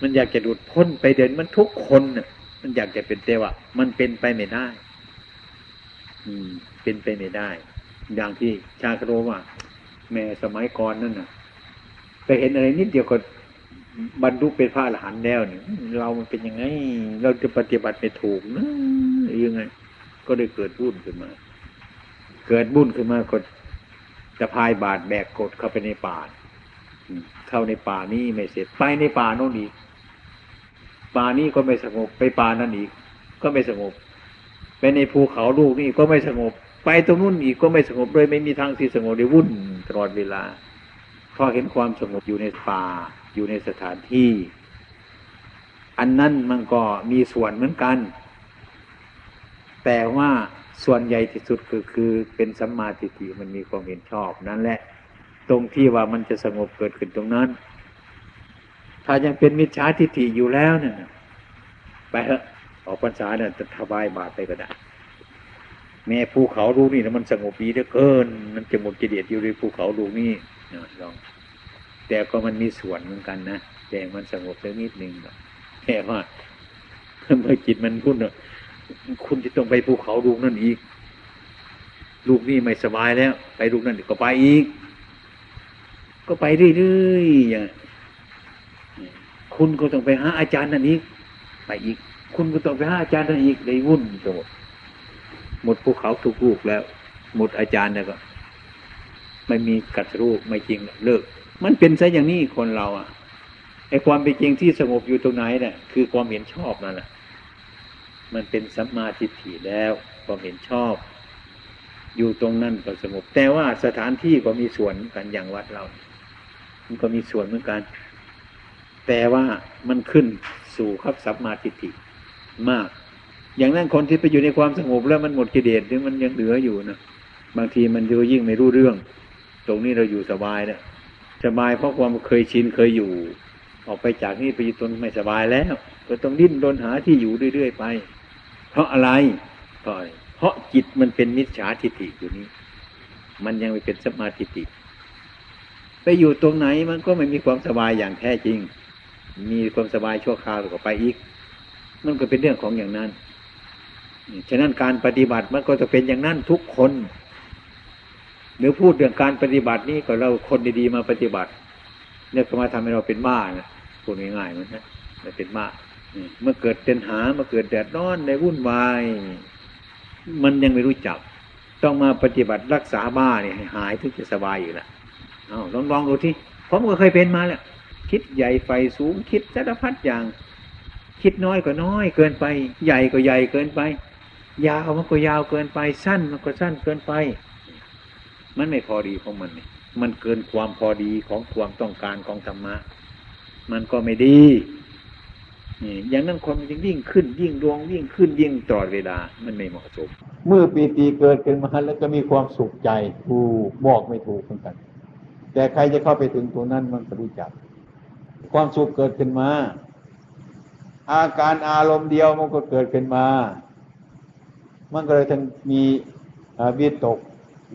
มันอยากจะหลุดพ้นไปเดินมันทุกคนน่ะ มันอยากจะเป็นแต่ว่ามันเป็นไปไม่ได้ อืม เป็นไปไม่ได้ อย่างที่ชาคโรว่า แม่สมัยก่อนนั่นน่ะไปเห็นอะไรนิดเดียวก็บรรลุเป็นพระอรหันต์แล้วเนี่ยเรามันเป็นยังไง เราจะปฏิบัติไม่ถูกนะยังไง ก็ได้เกิดบุญขึ้นมา เกิดบุญขึ้นมาก็จะพายบาดแบกกดเข้าไปในป่าเข้าในป่านี้ไม่เสร็จไปในป่าโน่นอีกป่านี้ก็ไม่สงบไปป่านั่นอีก ก็ไม่สงบไปในภูเขาลูกนี่ก็ไม่สงบ ไปตรงนู้นอีกก็ไม่สงบเลยไม่มีทางที่สงบเลยวุ่น ตลอดเวลาพอเห็นความสงบอยู่ในป่า อยู่ในสถานที่ อันนั้นมันก็มีส่วนเหมือนกัน แต่ว่าส่วนใหญ่ที่สุดคือคือเป็นสัมมาทิฏฐิมันมีความเห็นชอบนั่นแหละ ตรงที่ว่ามันจะสงบเกิดขึ้นตรงนั้น ถ้ายังเป็นมิจฉาทิฏฐิอยู่แล้วเนี่ยไปเถอะออกพรรษาเนี่ยจะทบายบาตไปก็ได้ แม่ภูเขาลูกนี่นะมันสงบดีเหลือเกิน มันจะหมดกิเลสอยู่ในภูเขาลูกนี่ลอง แต่ก็มันมีส่วนเหมือนกันนะแต่มันสงบสักนิดนึงแค่ว่าเมื่อจิตมันพุ่นคุณจะต้องไปภูเขาลูกนั่นอีก ลูกนี่ไม่สบายแล้ว ไปลูกนั่นก็ไปอีก ก็ไปเรื่อยๆอย่างคุณก็ต้องไปหาอาจารย์นั่นอีกไปอีก คุณก็ต้องไปหาอาจารย์นั่นอีกเลยวุ่นไปหมด หมดภูเขาทุกลูกแล้ว หมดอาจารย์แล้วก็ ไม่มีกัดรูปไม่จริงเลิก มันเป็นซะอย่างนี้คนเราอะไอ้ความเป็นจริงที่สงบอยู่ตรงไหนเนี่ยคือความเห็นชอบนั่นแหละมันเป็นสัมมาทิฏฐิแล้วความเห็นชอบ อยู่ตรงนั้นก็สงบ แต่ว่าสถานที่ก็มีส่วนกันอย่างวัดเรา มันก็มีส่วนเหมือนกัน แต่ว่ามันขึ้นสู่ครับสัมมาทิฏฐิมาก อย่างนั้นคนที่ไปอยู่ในความสงบแล้วมันหมดกิเลสหรือมันยังเหลืออยู่นะบางทีมันจะยิ่งไม่รู้เรื่อง ตรงนี้เราอยู่สบายนะสบายเพราะความเคยชินเคยอยู่ ออกไปจากนี่ไปอยู่ตนไม่สบายแล้ว ก็ต้องดิ้นรนหาที่อยู่เรื่อยๆไป เพราะอะไรเพราะเพราะจิตมันเป็นมิจฉาทิฏฐิอยู่นี้ มันยังไม่เป็นสมาธิิไปอยู่ตรงไหนมันก็ไม่มีความสบายอย่างแท้จริง มีความสบายชั่วคราวก็ไปอีก มันก็เป็นเรื่องของอย่างนั้น ฉะนั้นการปฏิบัติมันก็จะเป็นอย่างนั้นทุกคน หรือพูดเรื่องการปฏิบัตินี่ก็เราคนดีๆมาปฏิบัติเนี่ยก็มาทำให้เราเป็นบ้านะพูดง่ายๆมันนะเราเป็นบ้าเมื่อเกิดเป็นหามื่อเกิดแดดร้อนในวุ่นวายมันยังไม่รู้จัก ต้องมาปฏิบัติรักษาบ้าเนี่ยให้หายถึงจะสบายอยู่ละเอาลองลองดูที่ผมก็เคยเป็นมาแล้วคิดใหญ่ไฟสูงคิดสารพัดอย่าง คิดน้อยก็น้อยเกินไป ใหญ่ก็ใหญ่เกินไป ยาวมันก็ยาวเกินไปสั้นมันก็สั้นเกินไป มันไม่พอดีของมันมันเกินความพอดีของความต้องการของธรรมะ มันก็ไม่ดีนี่อย่างนั้นความยิ่งยิ่งขึ้น ยิ่งดวงยิ่งขึ้นยิ่งตลอดเวลา มันไม่เหมาะสม เมื่อปีติเกิดขึ้นมาแล้วก็มีความสุขใจถูกบอกไม่ถูกเหมือนกัน แต่ใครจะเข้าไปถึงตรงนั้นมันก็รู้จัก ความสุขเกิดขึ้นมา อาการอารมณ์เดียวมันก็เกิดขึ้นมา มันก็เลยทั้งมีวิตก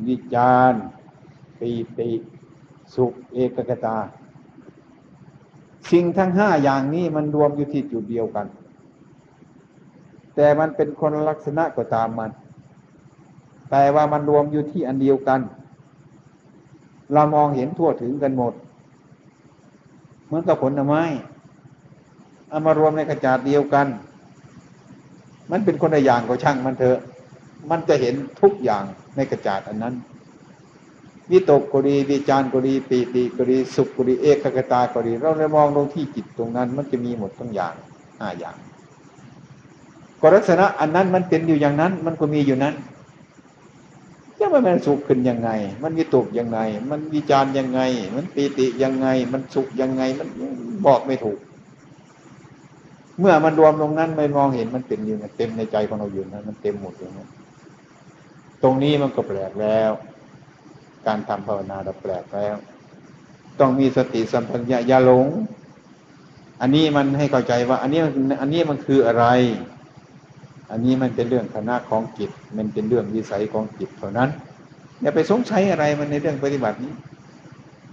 วิจารปีติสุขเอกกตา สิ่งทั้งห้าอย่างนี้มันรวมอยู่ที่จุดเดียวกัน แต่มันเป็นคนลักษณะก็ตามมัน แต่ว่ามันรวมอยู่ที่อันเดียวกัน เรามองเห็นทั่วถึงกันหมด เหมือนกับผลไม้เอามารวมในกระจาดเดียวกัน มันเป็นคนละอย่างก็ช่างมันเถอะ มันจะเห็นทุกอย่างในกระจาดอันนั้นวิตกก็ดีวิจารก็ดีปีติก็ดีสุขก็ดีเอกกตาก็ดี เราเลยมองลงที่จิตตรงนั้น มันจะมีหมดทั้งอย่างห้าอย่างก็ลักษณะอันนั้นมันเป็นอยู่อย่างนั้น มันก็มีอยู่นั้นจะว่ามันสุขขึ้นยังไง มันวิตกยังไง มันวิจารยังไง มันปีติยังไง มันสุขยังไง มันบอกไม่ถูก เมื่อมันรวมลงนั้นไม่มองเห็นมันเป็นอยู่เต็มในใจของเราอยู่นั้นมันเต็มหมดอย่างนั้ตรงนี้มันก็แปลกแล้ว การทำภาวนาเราแปลกแล้ว ต้องมีสติสัมปัญญาอย่าหลง อันนี้มันให้เข้าใจว่า อันนี้อันนี้มันคืออะไร อันนี้มันเป็นเรื่องคณะของจิตมันเป็นเรื่องวิสัยของจิตเท่านั้นอย่าไปสงสัยอะไรมันในเรื่องปฏิบัตินี้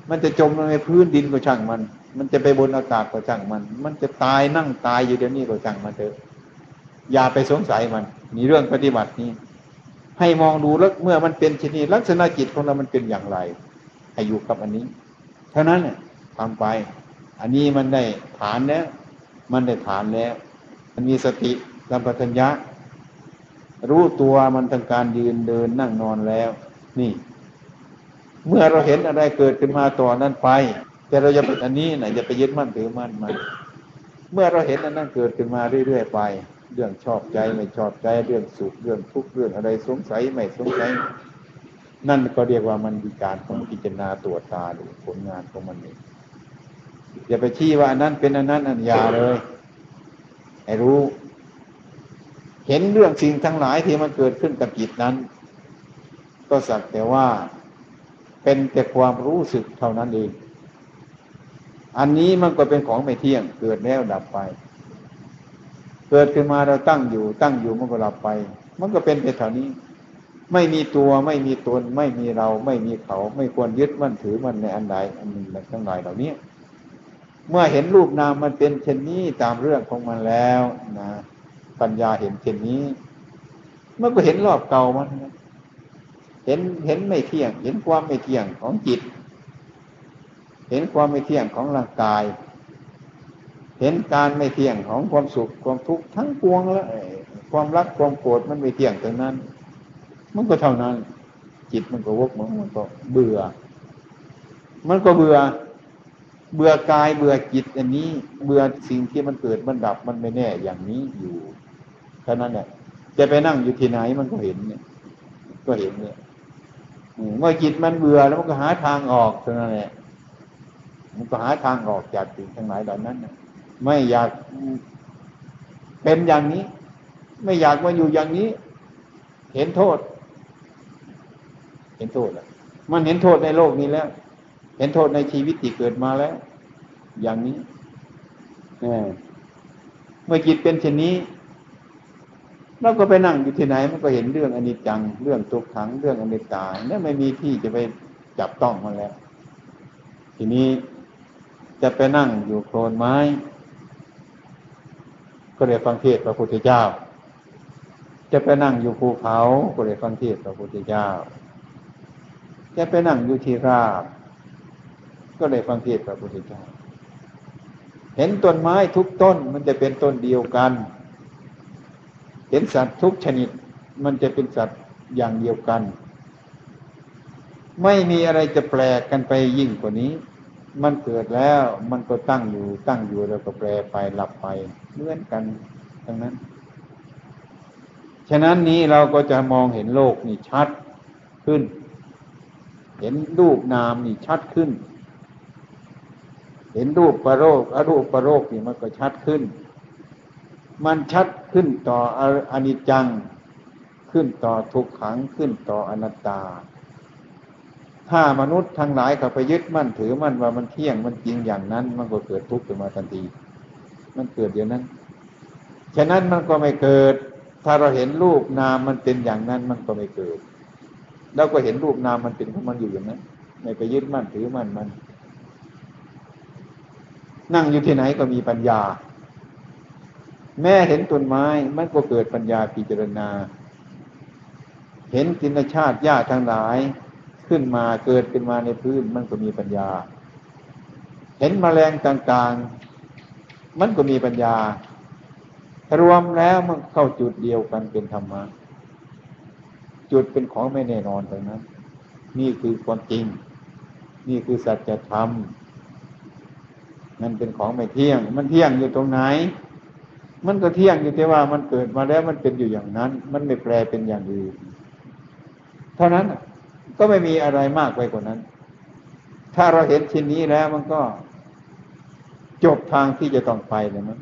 มันจะจมลงในพื้นดินก็ช่างมัน มันจะไปบนอากาศก็ช่างมัน มันจะตายนั่งตายอยู่เดี๋ยวนี้ก็ช่างมันเถอะ อย่าไปสงสัยมันนี่เรื่องปฏิบัตินี้ ให้มองดูแล้วเมื่อมันเป็นชนิดลักษณะจิตของเรามันเป็นอย่างไรให้อยู่กับอันนี้ เท่านั้นเนี่ยทำไป อันนี้มันได้ฐานแล้ว มันได้ฐานแล้ว มันมีสติสัมปชัญญะ รู้ตัวมันทางการยืนเดินนั่งนอนแล้ว นี่ เมื่อเราเห็นอะไรเกิดขึ้นมาต่อนั้นไป แต่เราจะเป็นอันนี้ไหนจะไปยึดมั่นถือมั่นมันเมื่อเราเห็นอันนั้นเกิดขึ้นมาเรื่อยๆไป เรื่องชอบใจไม่ชอบใจเรื่องสุขเรื่องทุกข์เรื่องอะไรสงสัยไม่สงสัยนั่นก็เรียกว่ามันมีการของพิจารณาตัวตาดูผลงานของมันเองอย่าไปชี้ว่าอันนั้นเป็นอันนั้นอันยาเลยให้รู้ เห็นเรื่องสิ่งทั้งหลายที่มันเกิดขึ้นกับจิตนั้น ก็สักแต่ว่าเป็นแต่ความรู้สึกเท่านั้นเอง อันนี้มันก็เป็นของไม่เที่ยง เกิดแล้วดับไป เกิดขึ้นมาเราตั้งอยู่ ตั้งอยู่มันก็หลับไป มันก็เป็นไปเท่านี้ ไม่มีตัวไม่มีตน ไม่มีเราไม่มีเขา ไม่ควรยึดมั่นถือมันในอันใดอันหนึ่งทั้งหลายเหล่านี้เมื่อเห็นรูปนามมันเป็นเช่นนี้ตามเรื่องของมันแล้วนะปัญญาเห็นเช่นนี้มันก็เห็นรอบเก่ามัน เห็นเห็นไม่เที่ยง เห็นความไม่เที่ยงของจิต เห็นความไม่เที่ยงของร่างกาย เห็นการไม่เที่ยงของความสุขความทุกข์ทั้งปวงแล้วความรักความโกรธมันไม่เที่ยงตรงนั้น มันก็เท่านั้น จิตมันก็วกมันมันก็เบื่อ มันก็เบื่อ เบื่อกายเบื่อจิตอันนี้ เบื่อสิ่งที่มันเกิดมันดับมันไม่แน่อย่างนี้อยู่เท่นั้นแหละจะไปนั่งอยู่ที่ไหนมันก็เห็นเนี่ย ก็เห็นเนี่ยเมื่อจิตมันเบื่อแล้วมันก็หาทางออกเท่านั้นแหละ มันก็หาทางออกจากสิ่งทั้งหลายเหล่านั้นไม่อยากเป็นอย่างนี้ ไม่อยากมาอยู่อย่างนี้ เห็นโทษ เห็นโทษแล้วมันเห็นโทษในโลกนี้แล้ว เห็นโทษในชีวิตที่เกิดมาแล้ว อย่างนี้เมื่อจิตเป็นเช่นนี้เราก็ไปนั่งอยู่ที่ไหนมันก็เห็นเรื่องอนิจจัง เรื่องทุกขังเรื่องอนิจจาเนี่ยไม่มีที่จะไปจับต้องมันแล้ว ทีนี้ จะไปนั่งอยู่โคลนไม้ ก็เลยฟังเทศพระพุทธเจ้า จะไปนั่งอยู่ภูเขา ก็เลยฟังเทศพระพุทธเจ้า จะไปนั่งอยู่ที่ราบ ก็เลยฟังเทศพระพุทธเจ้า เห็นต้นไม้ทุกต้นมันจะเป็นต้นเดียวกัน เห็นสัตว์ทุกชนิดมันจะเป็นสัตว์อย่างเดียวกัน ไม่มีอะไรจะแปลกกันไปยิ่งกว่านี้ มันเกิดแล้วมันก็ตั้งอยู่ ตั้งอยู่แล้วก็แปลไปหลับไปเหมือนกันทั้งนั้น ฉะนั้นนี้เราก็จะมองเห็นโลกนี่ชัดขึ้น เห็นรูปนามนี่ชัดขึ้น เห็นรูปประโรคอรูปประโรคนี่มันก็ชัดขึ้น มันชัดขึ้นต่ออนิจจัง ขึ้นต่อทุกขังขึ้นต่ออนัตตา ถ้ามนุษย์ทั้งหลายเขาไปยึดมั่นถือมั่นว่ามันเที่ยงมันจริงอย่างนั้น มันก็เกิดทุกข์ขึ้นมาทันที มันเกิดเดี๋ยวนั้น ฉะนั้นมันก็ไม่เกิด ถ้าเราเห็นรูปนามมันเป็นอย่างนั้นมันก็ไม่เกิดเราก็เห็นรูปนามมันเป็นของมันอยู่อย่างนั้น ไม่ไปยึดมั่นถือมั่นมัน นั่งอยู่ที่ไหนก็มีปัญญา แม่เห็นต้นไม้มันก็เกิดปัญญาพิจารณา เห็นจินชาติหญ้าทั้งหลาย ขึ้นมาเกิดขึ้นมาในพื้นมันก็มีปัญญา เห็นมแมลงต่างๆ มันก็มีปัญญา รวมแล้วมันเข้าจุดเดียวกันเป็นธรรมะจุดเป็นของไม่แน่นอนตรงนั้น นี่คือความจริง นี่คือสัจธรรมมันเป็นของไม่เที่ยง มันเที่ยงอยู่ตรงไหน มันก็เที่ยงอยู่แต่ว่ามันเกิดมาแล้วมันเป็นอยู่อย่างนั้น มันไม่แปลเป็นอย่างอื่นเท่านั้น ก็ไม่มีอะไรมากไปกว่านั้น ถ้าเราเห็นชิ้นนี้แล้วมันก็จบทางที่จะต้องไปเลยมั้ง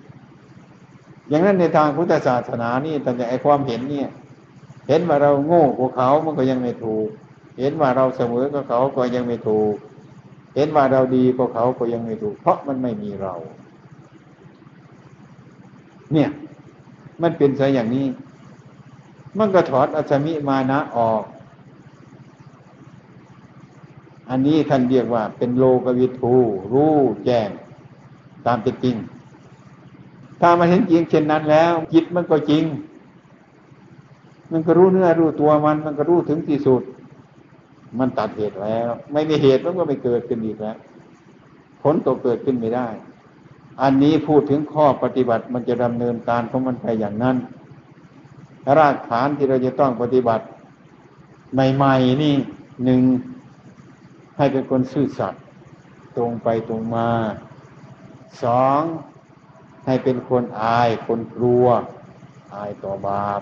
อย่างนั้นในทางพุทธศาสนานี่แต่ไอความเห็นเนี่ย เห็นว่าเราโง่กว่าเขามันก็ยังไม่ถูก เห็นว่าเราเสมอกับเขาก็ยังไม่ถูก เห็นว่าเราดีกว่าเขาก็ยังไม่ถูก เพราะมันไม่มีเรา เนี่ย มันเป็นซะอย่างนี้ มันก็ถอดอัศมิมานะออก อันนี้ท่านเรียกว่า เป็นโลกวิทูรู้แจ้ง ตามเป็นจริง ถ้ามาเห็นจริงเช่นนั้นแล้วจิตมันก็จริง มันก็รู้เนื้อรู้ตัวมัน มันก็รู้ถึงที่สุด มันตัดเหตุแล้ว ไม่มีเหตุมันก็ไม่เกิดขึ้นอีกแล้ว ผลตกเกิดขึ้นไม่ได้ อันนี้พูดถึงข้อปฏิบัติมันจะดำเนินการของมันไปอย่างนั้น รากฐานที่เราจะต้องปฏิบัติใหม่ๆนี่หนึ่ง ให้เป็นคนซื่อสัตย์ตรงไปตรงมาสองให้เป็นคนอายคนกลัว อายต่อบาป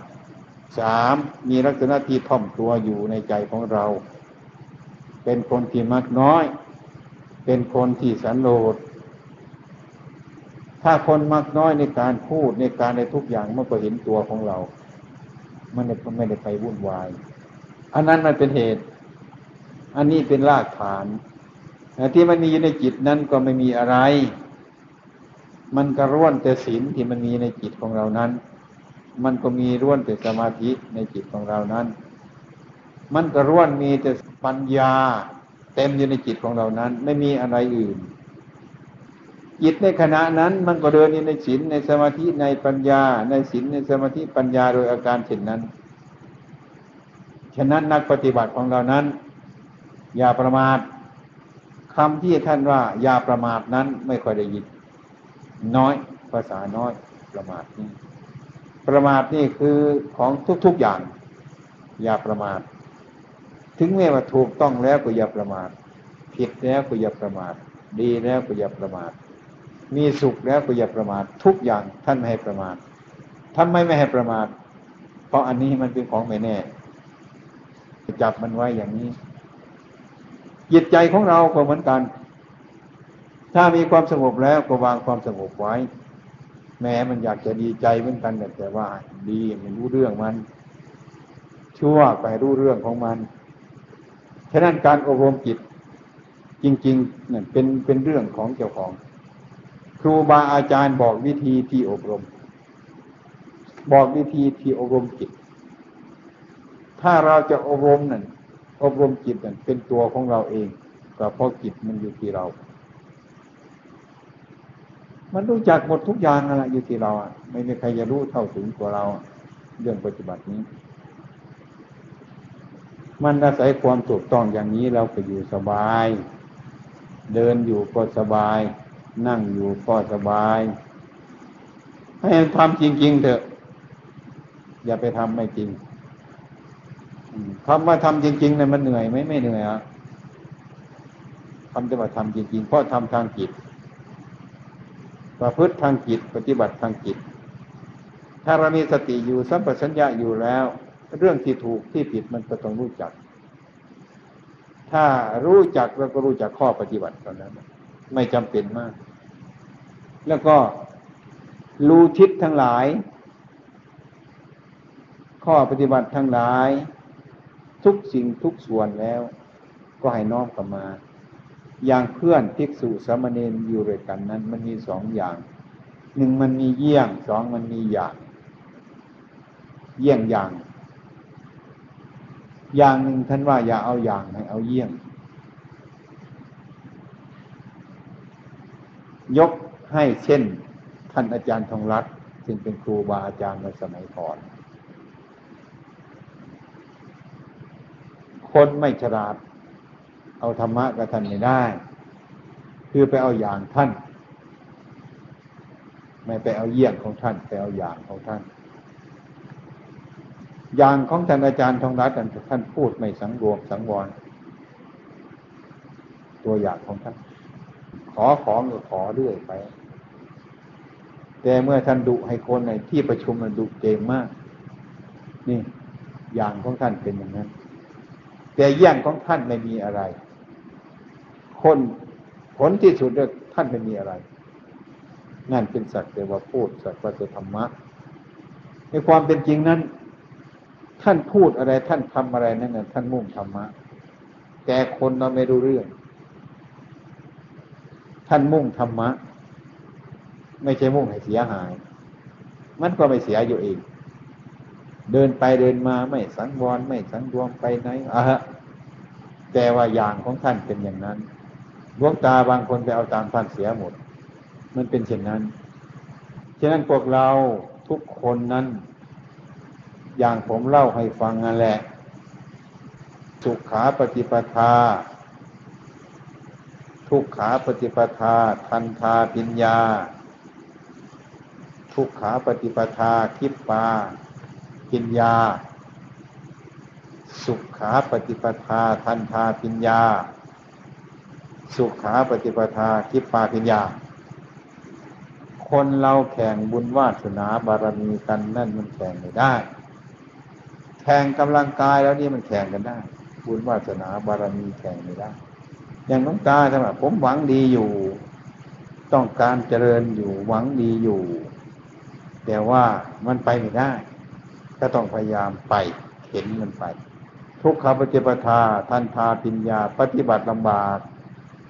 สามมีลักษณะที่ท่อมตัวอยู่ในใจของเรา เป็นคนที่มักน้อย เป็นคนที่สันโดษถ้าคนมักน้อยในการพูดในการในทุกอย่างมันก็เห็นตัวของเรา มันไม่ได้ไปวุ่นวาย อันนั้นมันเป็นเหตุ อันนี้เป็นรากฐานที่มันมีอยู่ในจิตนั้นก็ไม่มีอะไร มันก็ร่วนแต่ศีลที่มันมีในจิตของเรานั้น มันก็มีร่วนแต่สมาธิในจิตของเรานั้น มันก็ร่วนมีแต่ปัญญา เต็มอยู่ในจิตของเรานั้น ไม่มีอะไรอื่น จิตในขณะนั้นมันก็เดินในศีลในสมาธิในปัญญา ในศีลในสมาธิปัญญาโดยอาการเช่นนั้น ฉะนั้นนักปฏิบัติของเรานั้น อย่าประมาทคำที่ท่านว่า อย่าประมาทนั้นไม่ค่อยได้ยิน น้อยภาษาน้อย ประมาทนี่ประมาทนี่คือของทุกๆอย่าง อย่าประมาท ถึงแม้ว่าถูกต้องแล้วก็อย่าประมาท ผิดแล้วก็อย่าประมาท ดีแล้วก็อย่าประมาท มีสุขแล้วก็อย่าประมาท ทุกอย่างท่านไม่ให้ประมาทท่านไม่ไม่ให้ประมาท เพราะอันนี้มันเป็นของไม่แน่ จับมันไว้อย่างนี้ จิตใจของเราก็เหมือนกัน ถ้ามีความสงบแล้วก็วางความสงบไว้ แม้มันอยากจะดีใจเหมือนกันแต่ว่า ดีมันรู้เรื่องมัน ชั่วไปรู้เรื่องของมันฉะนั้นการอบรมจิตจริงๆเนี่ยเป็นเป็นเรื่องของเจ้าของ ครูบาอาจารย์บอกวิธีที่อบรม บอกวิธีที่อบรมจิต ถ้าเราจะอบรมนั่น อบรมจิตนั่นเป็นตัวของเราเองก็เพราะจิตมันอยู่ที่เรา มันรู้จักหมดทุกอย่างอะไรอยู่ที่เราอะ ไม่มีใครจะรู้เท่าถึงตัวเรา เรื่องปฏิบัตินี้ มันอาศัยความถูกต้องอย่างนี้เราก็อยู่สบาย เดินอยู่ก็สบาย นั่งอยู่ก็สบาย ให้ทำจริงๆเถอะ อย่าไปทำไม่จริง คำว่าทำจริงๆเนี่ยมันเหนื่อยไหมไม่เหนื่อยอะคำจะว่าทำจริงๆ เพราะทำทางจิตประพฤติทางจิต ปฏิบัติทางจิต ถ้าเรามีสติอยู่สัมปชัญญะอยู่แล้ว เรื่องที่ถูกที่ผิดมันก็ต้องรู้จัก ถ้ารู้จักเราก็รู้จักข้อปฏิบัติตอนนั้น ไม่จำเป็นมาก แล้วก็รู้ทิศทั้งหลาย ข้อปฏิบัติทั้งหลาย ทุกสิ่งทุกส่วนแล้ว ก็ให้น้อมกลับมา อย่างเพื่อนภิกษุสามเณรอยู่ด้วยกันนั้น มันมีสองอย่างหนึ่งมันมีเยี่ยงสองมันมีอย่าง เยี่ยงอย่าง อย่างหนึ่งท่านว่าอย่าเอาอย่างให้เอาเยี่ยง ยกให้เช่นท่านอาจารย์ทองรัตน์ซึ่งเป็นครูบาอาจารย์ในสมัยก่อน คนไม่ฉลาด เอาธรรมะกับท่านไม่ได้ คือไปเอาอย่างท่าน ไม่ไปเอาเยี่ยงของท่านไปเอาอย่างของท่าน อย่างของท่านอาจารย์ทองรัตน์ท่านพูดไม่สังรวมสังวร ตัวอย่างของท่าน ขอของก็ขอเรื่อยไป แต่เมื่อท่านดุให้คนในที่ประชุมมันดุเกงมาก นี่อย่างของท่านเป็นอย่างนั้น แต่เยี่ยงของท่านไม่มีอะไร คนผลที่สุดท่านไม่มีอะไรนั่นเป็นสักแต่ว่าพูดสักว่าจะธรรมะในความเป็นจริงนั้น ท่านพูดอะไรท่านทำอะไรนั่นน่ะท่านมุ่งธรรมะ แต่คนเราไม่รู้เรื่อง ท่านมุ่งธรรมะ ไม่ใช่มุ่งให้เสียหาย มันก็ไม่เสียอยู่เอง เดินไปเดินมาไม่สังวรไม่สังรวมไปไหนอะฮะแต่ว่าอย่างของท่านเป็นอย่างนั้นดวงตาบางคนไปเอาตามท่านเสียหมด มันเป็นเช่นนั้นฉะนั้นพวกเราทุกคนนั้น อย่างผมเล่าให้ฟังนั่นแหละ สุขาปฏิปทา ทุกขาปฏิปทา ทันทาปิญญา ทุกขาปฏิปทาคิปปา ปิญญา สุขาปฏิปทาทันทาปิญญา สุขาปฏิปทาคิปาพิญญา คนเราแข่งบุญวาสนาบารมีกันนั่นมันแข่งไม่ได้ แข่งกำลังกายแล้วนี่มันแข่งกันได้ บุญวาสนาบารมีแข่งไม่ได้ อย่างน้องตาใช่ไหมผมหวังดีอยู่ ต้องการเจริญอยู่หวังดีอยู่ แต่ว่ามันไปไม่ได้ ก็ต้องพยายามไปเห็นมันไป ทุกขปฏิปทาทันทาปิญญา ปฏิบัติลำบาก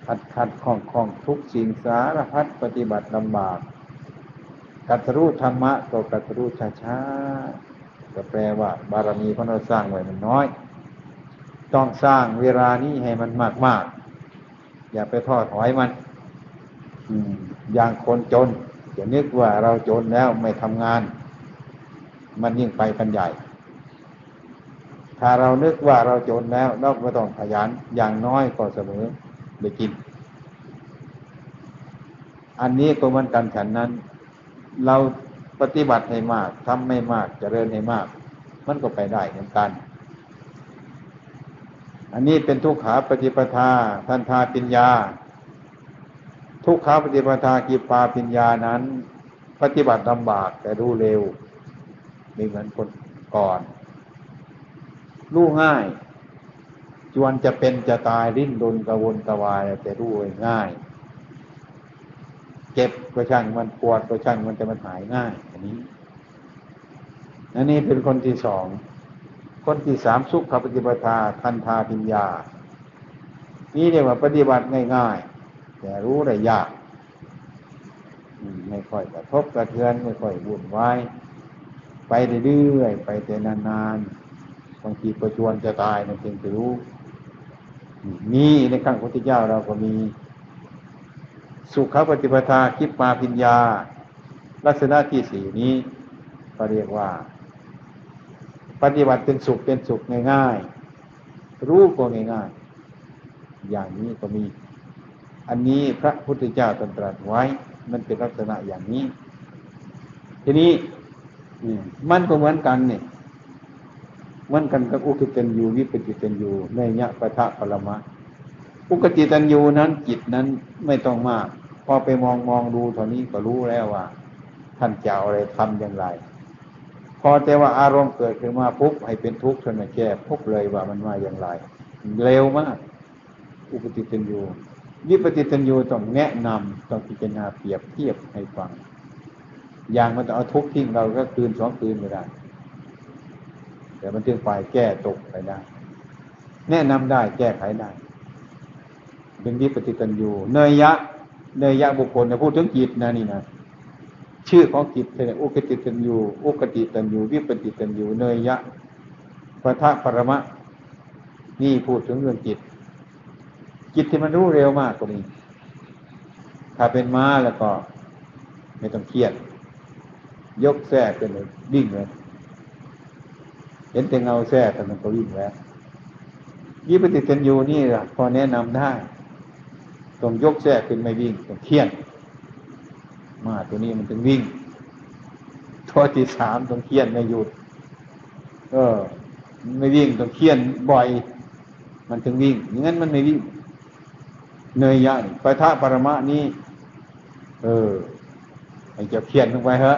ขัดขัดข้องข้องทุกสิ่งสารพัดปฏิบัติลำบากกัตรู้ธรรมะก็กัตรู้ช้าช้าก็แปลว่า บารมีของเราสร้างไว้มันน้อย ต้องสร้างเวลานี้ให้มันมากมากอย่าไปทอดถอยมันอย่างคนจนจะนึกว่าเราจนแล้วไม่ทำงาน มันยิ่งไปกันใหญ่ ถ้าเรานึกว่าเราจนแล้วเราไม่ต้องขยันอย่างน้อยก็เสมอได้กิน อันนี้ก็เหมือนกันฉันนั้น เราปฏิบัติให้มากทำไม่มากจเจริญให้มาก มันก็ไปได้เหมือนกัน อันนี้เป็นทุกขาปฏิปทาทันทาปิญญา ทุกขาปฏิปทากิปาปิญญานั้น ปฏิบัติลำบากแต่รู้เร็ว ไม่เหมือนคนก่อน รู้ง่าย จวนจะเป็นจะตายริ้นรนกระวนกระวายแต่รู้ง่าย เจ็บก็ช่างมันปวดก็ช่างมันจะมันหายง่าย อันนี้อันนี้เป็นคนที่สองคนที่สามสุขปฏิปทาคันธาปิญญา นี่เรียกว่าปฏิบัติง่ายๆ แต่รู้ได้ยาก ไม่ค่อยกระทบกระเทือน ไม่ค่อยวุ่นวาย ไปเรื่อยๆไปแต่นานๆบางทีประชวนจะตายมันจึงจะรู้มีในขั้งพระพุทธเจ้าเราก็มี สุขปฏิปทาคิปมาพิญญา ลักษณะที่สี่นี้ก็เรียกว่า ปฏิบัติเป็นสุขเป็นสุขง่ายๆรู้ก็ง่ายๆอย่างนี้ก็มี อันนี้พระพุทธเจ้าตรัสไว้ มันเป็นลักษณะอย่างนี้ ทีนี้ มันก็เหมือนกันเนี่ยมือนกันกับอุคตินยูวิปจิตันยูในยะปะทะปรมะอุกติตันยูนั้นจิตนั้นไม่ต้องมาก พอไปมองมองดูเท่านี้ก็รู้แล้วว่า ท่านจะอะไรทำอย่างไร พอแต่ว่าอารมณ์เกิดขึ้นมาปุ๊บให้เป็นทุกข์ท่านแก้ปุ๊บเลยว่ามันมาอย่างไร เร็วมาก อุปติตันยูวิปติตันยูต้องแนะนำต้องพิจารณาเปรียบเทียบให้ฟัง อย่างมันจะเอาทุกข์ทิ้งเราก็คืนสองคืนไม่ได้แต่มันถึงฝ่ายแก้ตกไปได้แนะนำได้แก้ไขได้เป็นวิปฏิตันยูเนยยะเนยยะบุคคลเนี่ยพูดถึงจิตนะนี่นะชื่อของจิตเป็นอุกติตันยูอุกติตันยูวิปฏิตันยูเนยยะพระทะปรมะ นี่พูดถึงเรื่องจิต จิตที่มันรู้เร็วมากกว่านี้ ถ้าเป็นม้าแล้วก็ ไม่ต้องเครียด ยกแท้เป็นเลยวิ่งเลยเห็นแต่เงาแท้แต่มันก็วิ่งแล้วยิปฏิตันยูนี่ล่ะพอแนะนำได้ต้องยกแท้ขึ้นไม่วิ่งต้องเที่ยนมาตัวนี้มันถึงวิ่งตัวที่สามต้องเที่ยนไม่หยุด เออ ไม่วิ่งต้องเที่ยนบ่อย มันถึงวิ่งอย่างนั้นมันไม่วิ่งเนยยะปะทะปรมะนี่เออให้จะเทียนลงไปเถอะ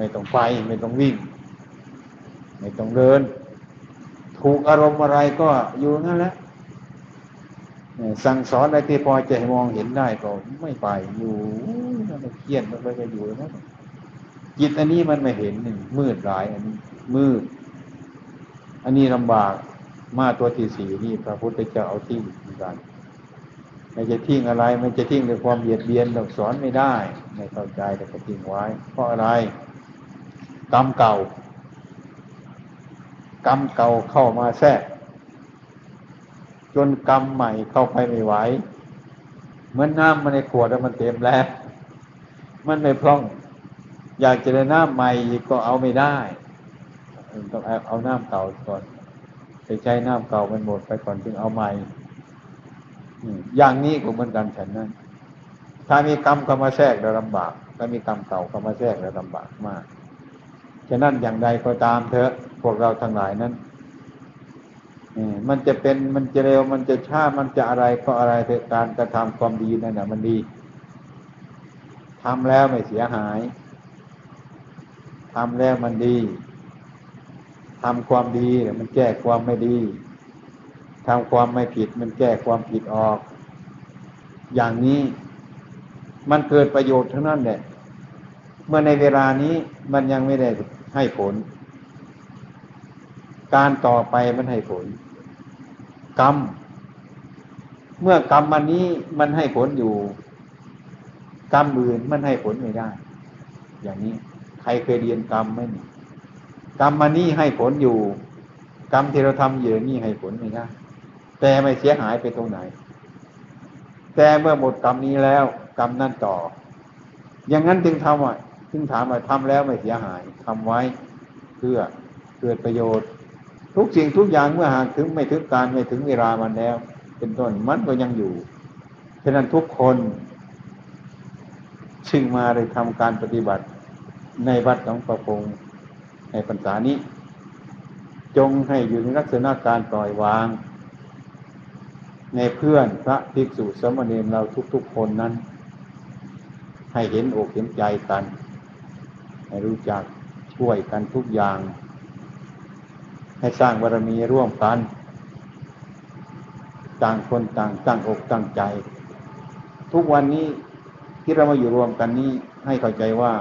ไม่ต้องไป ไม่ต้องวิ่ง ไม่ต้องเดิน ถูกอารมณ์อะไรก็อยู่นั่นแหละสั่งสอนอะไรที่พอจะมองเห็นได้ก็ไม่ไปอยู่นั่นเครียดมันไปก็อยู่นั่นจิตอันนี้มันไม่เห็นหนึ่งมืดหลายอันนี้มืด อันนี้ลำบากมาตัวที่สี่นี่พระพุทธเจ้าเอาทิ้งเหมือนกันไม่จะทิ้งอะไรไม่จะทิ้งด้วยความเบียดเบียนเราสอนไม่ได้ ไม่เข้าใจแต่ก็ทิ้งไว้ เพราะอะไร กรรมเก่ากรรมเก่าเข้ามาแทรก จนกรรมใหม่เข้าไปไม่ไหวเหมือนน้ำมันในขวดมันเต็มแล้ว มันไม่พร่อง อยากจะได้น้ำใหม่ก็เอาไม่ได้ต้องเอาน้ำเก่าก่อนไปใช้น้ำเก่ามันหมดไปก่อนจึงเอาใหม่อย่างนี้ก็เหมือนกันฉันนั้นถ้ามีกรรมเข้ามาแทรกเราลำบาก ถ้ามีกรรมเก่าเข้ามาแทรกเราลำบากมาก ฉะนั้นอย่างใดก็ตามเถอะพวกเราทั้งหลายนั้นมันจะเป็นมันจะเร็วมันจะช้ามันจะอะไรก็อะไรเถอการกระทำความดีนั่นแหะมันดีทำแล้วไม่เสียหายทำแล้วมันดีทำความดีมันแก้ความไม่ดีทำความไม่ผิดมันแก้ความผิดออก อย่างนี้มันเกิดประโยชน์ทั้งนั้นแหละเมื่อในเวลานี้มันยังไม่ได้ ให้ผล การต่อไปมันให้ผล กรรม เมื่อกรรมมันนี้มันให้ผลอยู่ กรรมอื่นมันให้ผลไม่ได้ อย่างนี้ ใครเคยเรียนกรรมไหมกรรมมันนี้ให้ผลอยู่ กรรมที่เราทำอยู่นี่ให้ผลไม่ได้แต่ไม่เสียหายไปตรงไหน แต่เมื่อหมดกรรมนี้แล้ว กรรมนั่นต่อ อย่างนั้นจึงทำว่า จึงถามว่าทำแล้วไม่เสียหายทำไว้เพื่อเกิดประโยชน์ ทุกสิ่งทุกอย่างเมื่อหากถึงไม่ถึงการไม่ถึงเวลามันแล้ว เป็นต้นมันก็ยังอยู่ฉะนั้นทุกคนชึงมาเลยทำการปฏิบัติในวัดของประพงในพรรษานี้ จงให้อยู่ในลักษณะการปล่อยวาง ในเพื่อนพระภิกษุสมณีเราทุกๆคนนั้น ให้เห็นอกเห็นใจกัน ให้รู้จักช่วยกันทุกอย่าง ให้สร้างบารมีร่วมกัน ต่างคนต่างตั้งอกตั้งใจ ทุกวันนี้ที่เรามาอยู่รวมกันนี้ให้เข้าใจว่า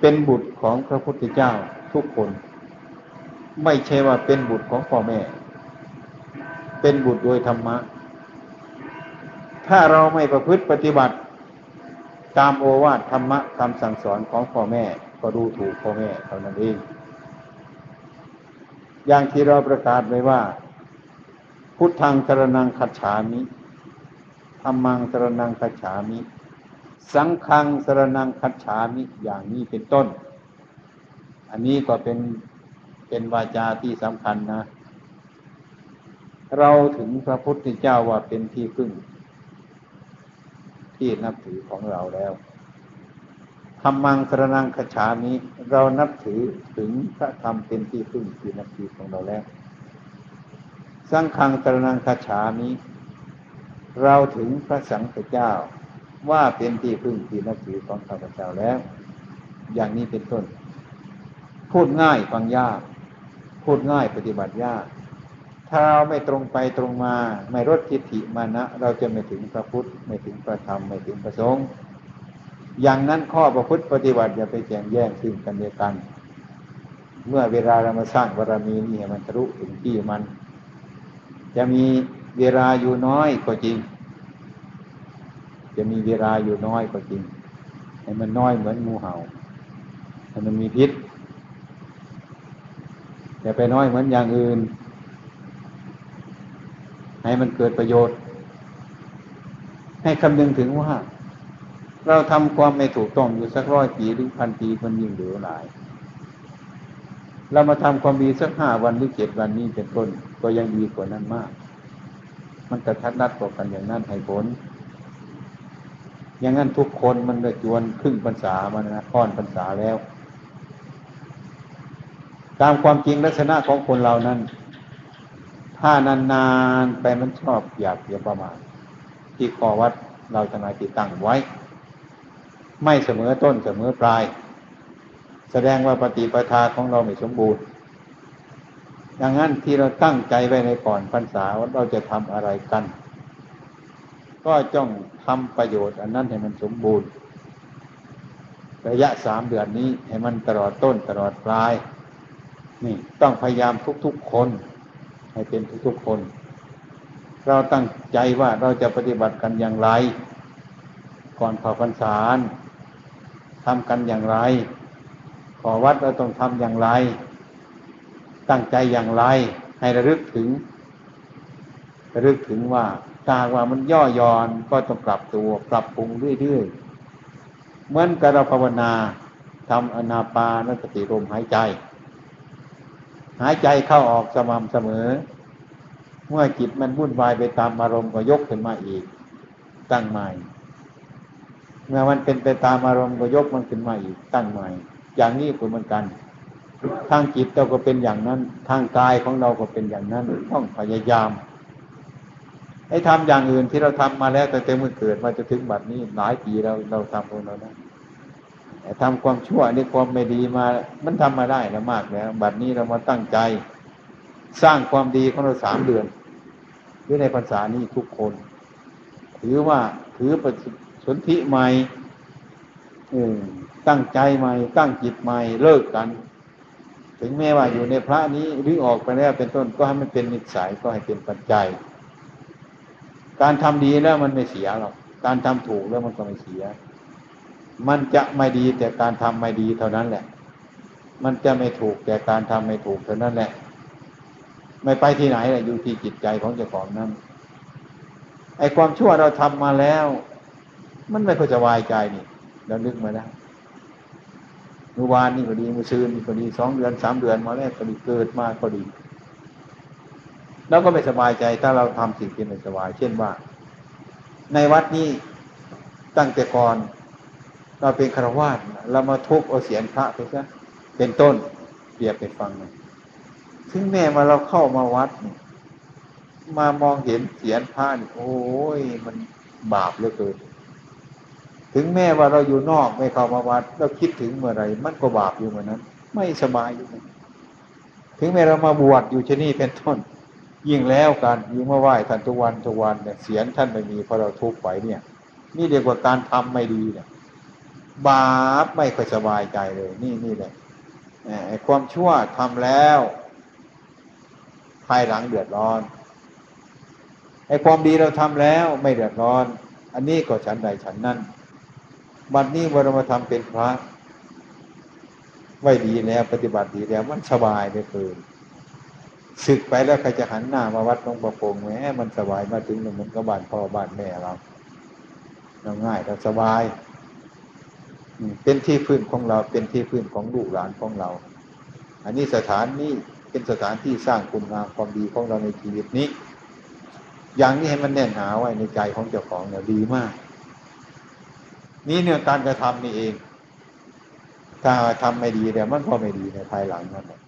เป็นบุตรของพระพุทธเจ้าทุกคน ไม่ใช่ว่าเป็นบุตรของพ่อแม่ เป็นบุตรโดยธรรมะ ถ้าเราไม่ประพฤติปฏิบัติ ตามโอวาทธรรมะคำสั่งสอนของพ่อแม่ก็ดูถูกพ่อแม่เท่านั้นเอง อย่างที่เราประกาศไว้ว่า พุทธังสรนังคัจฉามิธรรมังสรนังคัจฉามิ สังฆังสรนังคัจฉามิอย่างนี้เป็นต้น อันนี้ก็เป็นเป็นวาจาที่สำคัญนะ เราถึงพระพุทธเจ้าว่าเป็นที่พึ่ง ที่นับถือของเราแล้วธรรมังสรนังคฉามิเรานับถือถึงพระธรรมเป็นที่พึ่งที่นับถือของเราแล้ว สังฆังสรนังคฉามิเราถึงพระสังฆเจ้าว่าเป็นที่พึ่งที่นับถือของข้าพเจ้าแล้ว อย่างนี้เป็นต้น พูดง่ายฟังยาก พูดง่ายปฏิบัติยาก เราไม่ตรงไปตรงมา ไม่ลดทิฏฐิมานะ เราจะไม่ถึงพระพุทธ ไม่ถึงพระธรรม ไม่ถึงพระสงฆ์อย่างนั้นข้อประพฤติปฏิบัติอย่าไปแข่งแย่งซึ่งกันและกัน เมื่อเวลาเรามาสร้างบารมีนี่มันทะลุถึงที่มัน จะมีเวลาอยู่น้อยก็จริง จะมีเวลาอยู่น้อยก็จริงให้มันน้อยเหมือนงูเห่าให้มันมีพิษอย่าไปน้อยเหมือนอย่างอื่น ให้มันเกิดประโยชน์ ให้คำนึงถึงว่า เราทำความไม่ถูกต้องอยู่สักร้อยปีหรือพันปีมันยิ่งเหลือหลาย เรามาทำความดีสักห้าวันหรือเจ็ดวันนี้เป็นต้นก็ยังดีกว่านั้นมาก มันกระทัดรัดต่อกันอย่างนั้นให้ผลอย่างนั้นทุกคนมันได้จวนครึ่งพรรษามันนะค่อนพรรษาแล้ว ตามความจริงลักษณะของคนเรานั้น ถ้านานๆไปมันชอบอยากอย่าประมาทที่ขอวัดเราจะมาติดตั้งไว้ ไม่เสมอต้นเสมอปลาย แสดงว่าปฏิปทาของเราไม่สมบูรณ์ ดังนั้นที่เราตั้งใจไว้ในก่อนพรรษาว่าเราจะทำอะไรกัน ก็จ้องทำประโยชน์ อันนั้นให้มันสมบูรณ์ ระยะสามเดือนนี้ให้มันตลอดต้นตลอดปลาย นี่ต้องพยายามทุกๆคน ให้เป็นทุกๆคน เราตั้งใจว่าเราจะปฏิบัติกันอย่างไร ก่อนขอพรรษาทำกันอย่างไร ขอวัดเราต้องทำอย่างไร ตั้งใจอย่างไร ให้ระลึกถึง ระลึกถึงว่าตาว่ามันย่อย่อนก็ต้องปรับตัวปรับปรุงเรื่อยๆเหมือนกับเราภาวนาทำอนาปานสติลมหายใจ หายใจเข้าออกสม่ำเสมอ เมื่อจิตมันวุ่นวายไปตามอารมณ์ก็ยกขึ้นมาอีก ตั้งใหม่ เมื่อมันเป็นไปตามอารมณ์ก็ยกมันขึ้นมาอีก ตั้งใหม่ อย่างนี้ก็เหมือนกัน ทางจิตเราก็เป็นอย่างนั้น ทางกายของเราก็เป็นอย่างนั้นต้องพยายามให้ทำอย่างอื่นที่เราทำมาแล้วแต่เต็มมือเกิดมาจะถึงบัดนี้หลายปีเราเราทำของเรานะ ทำความชั่วในความไม่ดีมา มันทำมาได้แล้วมากแล้วบัดนี้เรามาตั้งใจ สร้างความดีของเราสามเดือนหรือในภาษานี้ทุกคน ถือว่าถือปฏิสนธิใหม่ตั้งใจใหม่ ตั้งจิตใหม่เลิกกัน ถึงแม้ว่าอยู่ในพระนี้หรือออกไปแล้วเป็นต้นก็ให้มันเป็นนิสัยก็ให้เป็นปัจจัย การทำดีแล้วมันไม่เสียหรอกการทำถูกแล้วมันก็ไม่เสีย มันจะไม่ดีแต่การทำไม่ดีเท่านั้นแหละ มันจะไม่ถูกแต่การทำไม่ถูกเท่านั้นแหละ ไม่ไปที่ไหนเลยอยู่ที่จิตใจของเจ้าของนั้น ไอ้ความชั่วเราทำมาแล้ว มันไม่ค่อยสบายใจนี่เรานึกมาได้วเมื่อวานนี่ก็ดีเมื่อซืนนี่ก็ดีสองเดือนสามเดือนมาแล้วก็ดีเกิดมาก็ดีเราก็ไม่สบายใจถ้าเราทำสิ่งที่ไม่สบาย เช่นว่า ในวัดนี้ตั้งแต่ก่อน เราเป็นคารวาสเรามาทุบเอาเสียนพระไปซะเป็นต้นเปรียบเป็นฟังนะถึงแม้มาเราเข้ามาวัด มามองเห็นเสียนพระนี่โอ้ยมันบาปเหลือเกินถึงแม้ว่าเราอยู่นอกไม่เข้ามาวัดเราคิดถึงเมื่อไรมันก็บาปอยู่เหมือนนั้น ไม่สบายอยู่ถึงแม้เรามาบวชอยู่ที่นี่เป็นต้น ยิ่งแล้วกันยิ่งมาไหว้ท่านทุกวันทุกวันเนี่ยเสียนท่านไม่มีเพราะเราทุกข์ไหวเนี่ย นี่เรียกว่าการทำไม่ดีเนี่ย บาปไม่ค่อยสบายใจเลย นี่นี่เลยไอ้ความชั่วทำแล้ว ภายหลังเดือดร้อนไอ้ความดีเราทำแล้วไม่เดือดร้อน อันนี้ก็ฉันใดฉันนั่นบัดนี้เรามาทำเป็นพระไว้ดีแล้ว ปฏิบัติดีแล้ว มันสบายเลยศึกไปแล้วใครจะหันหน้ามาวัดหลวงประโปงแหมมันสบายมาถึงเหมือนกับบ้านพ่อบ้านแม่เราเราง่ายเราสบาย เป็นที่พื้นของเราเป็นที่พื้นของลูกหลานของเรา อันนี้สถานนี้เป็นสถานที่สร้างคุณงามความดีของเราในชีวิตนี้ อย่างนี้ให้มันแน่นหนาไว้ในใจของเจ้าของเนี่ยดีมาก นี่เนี่ยการกระทำนี่เอง ถ้าทำไม่ดีเดี๋ยวมันก็ไม่ดีในภายหลังนั่นแหละ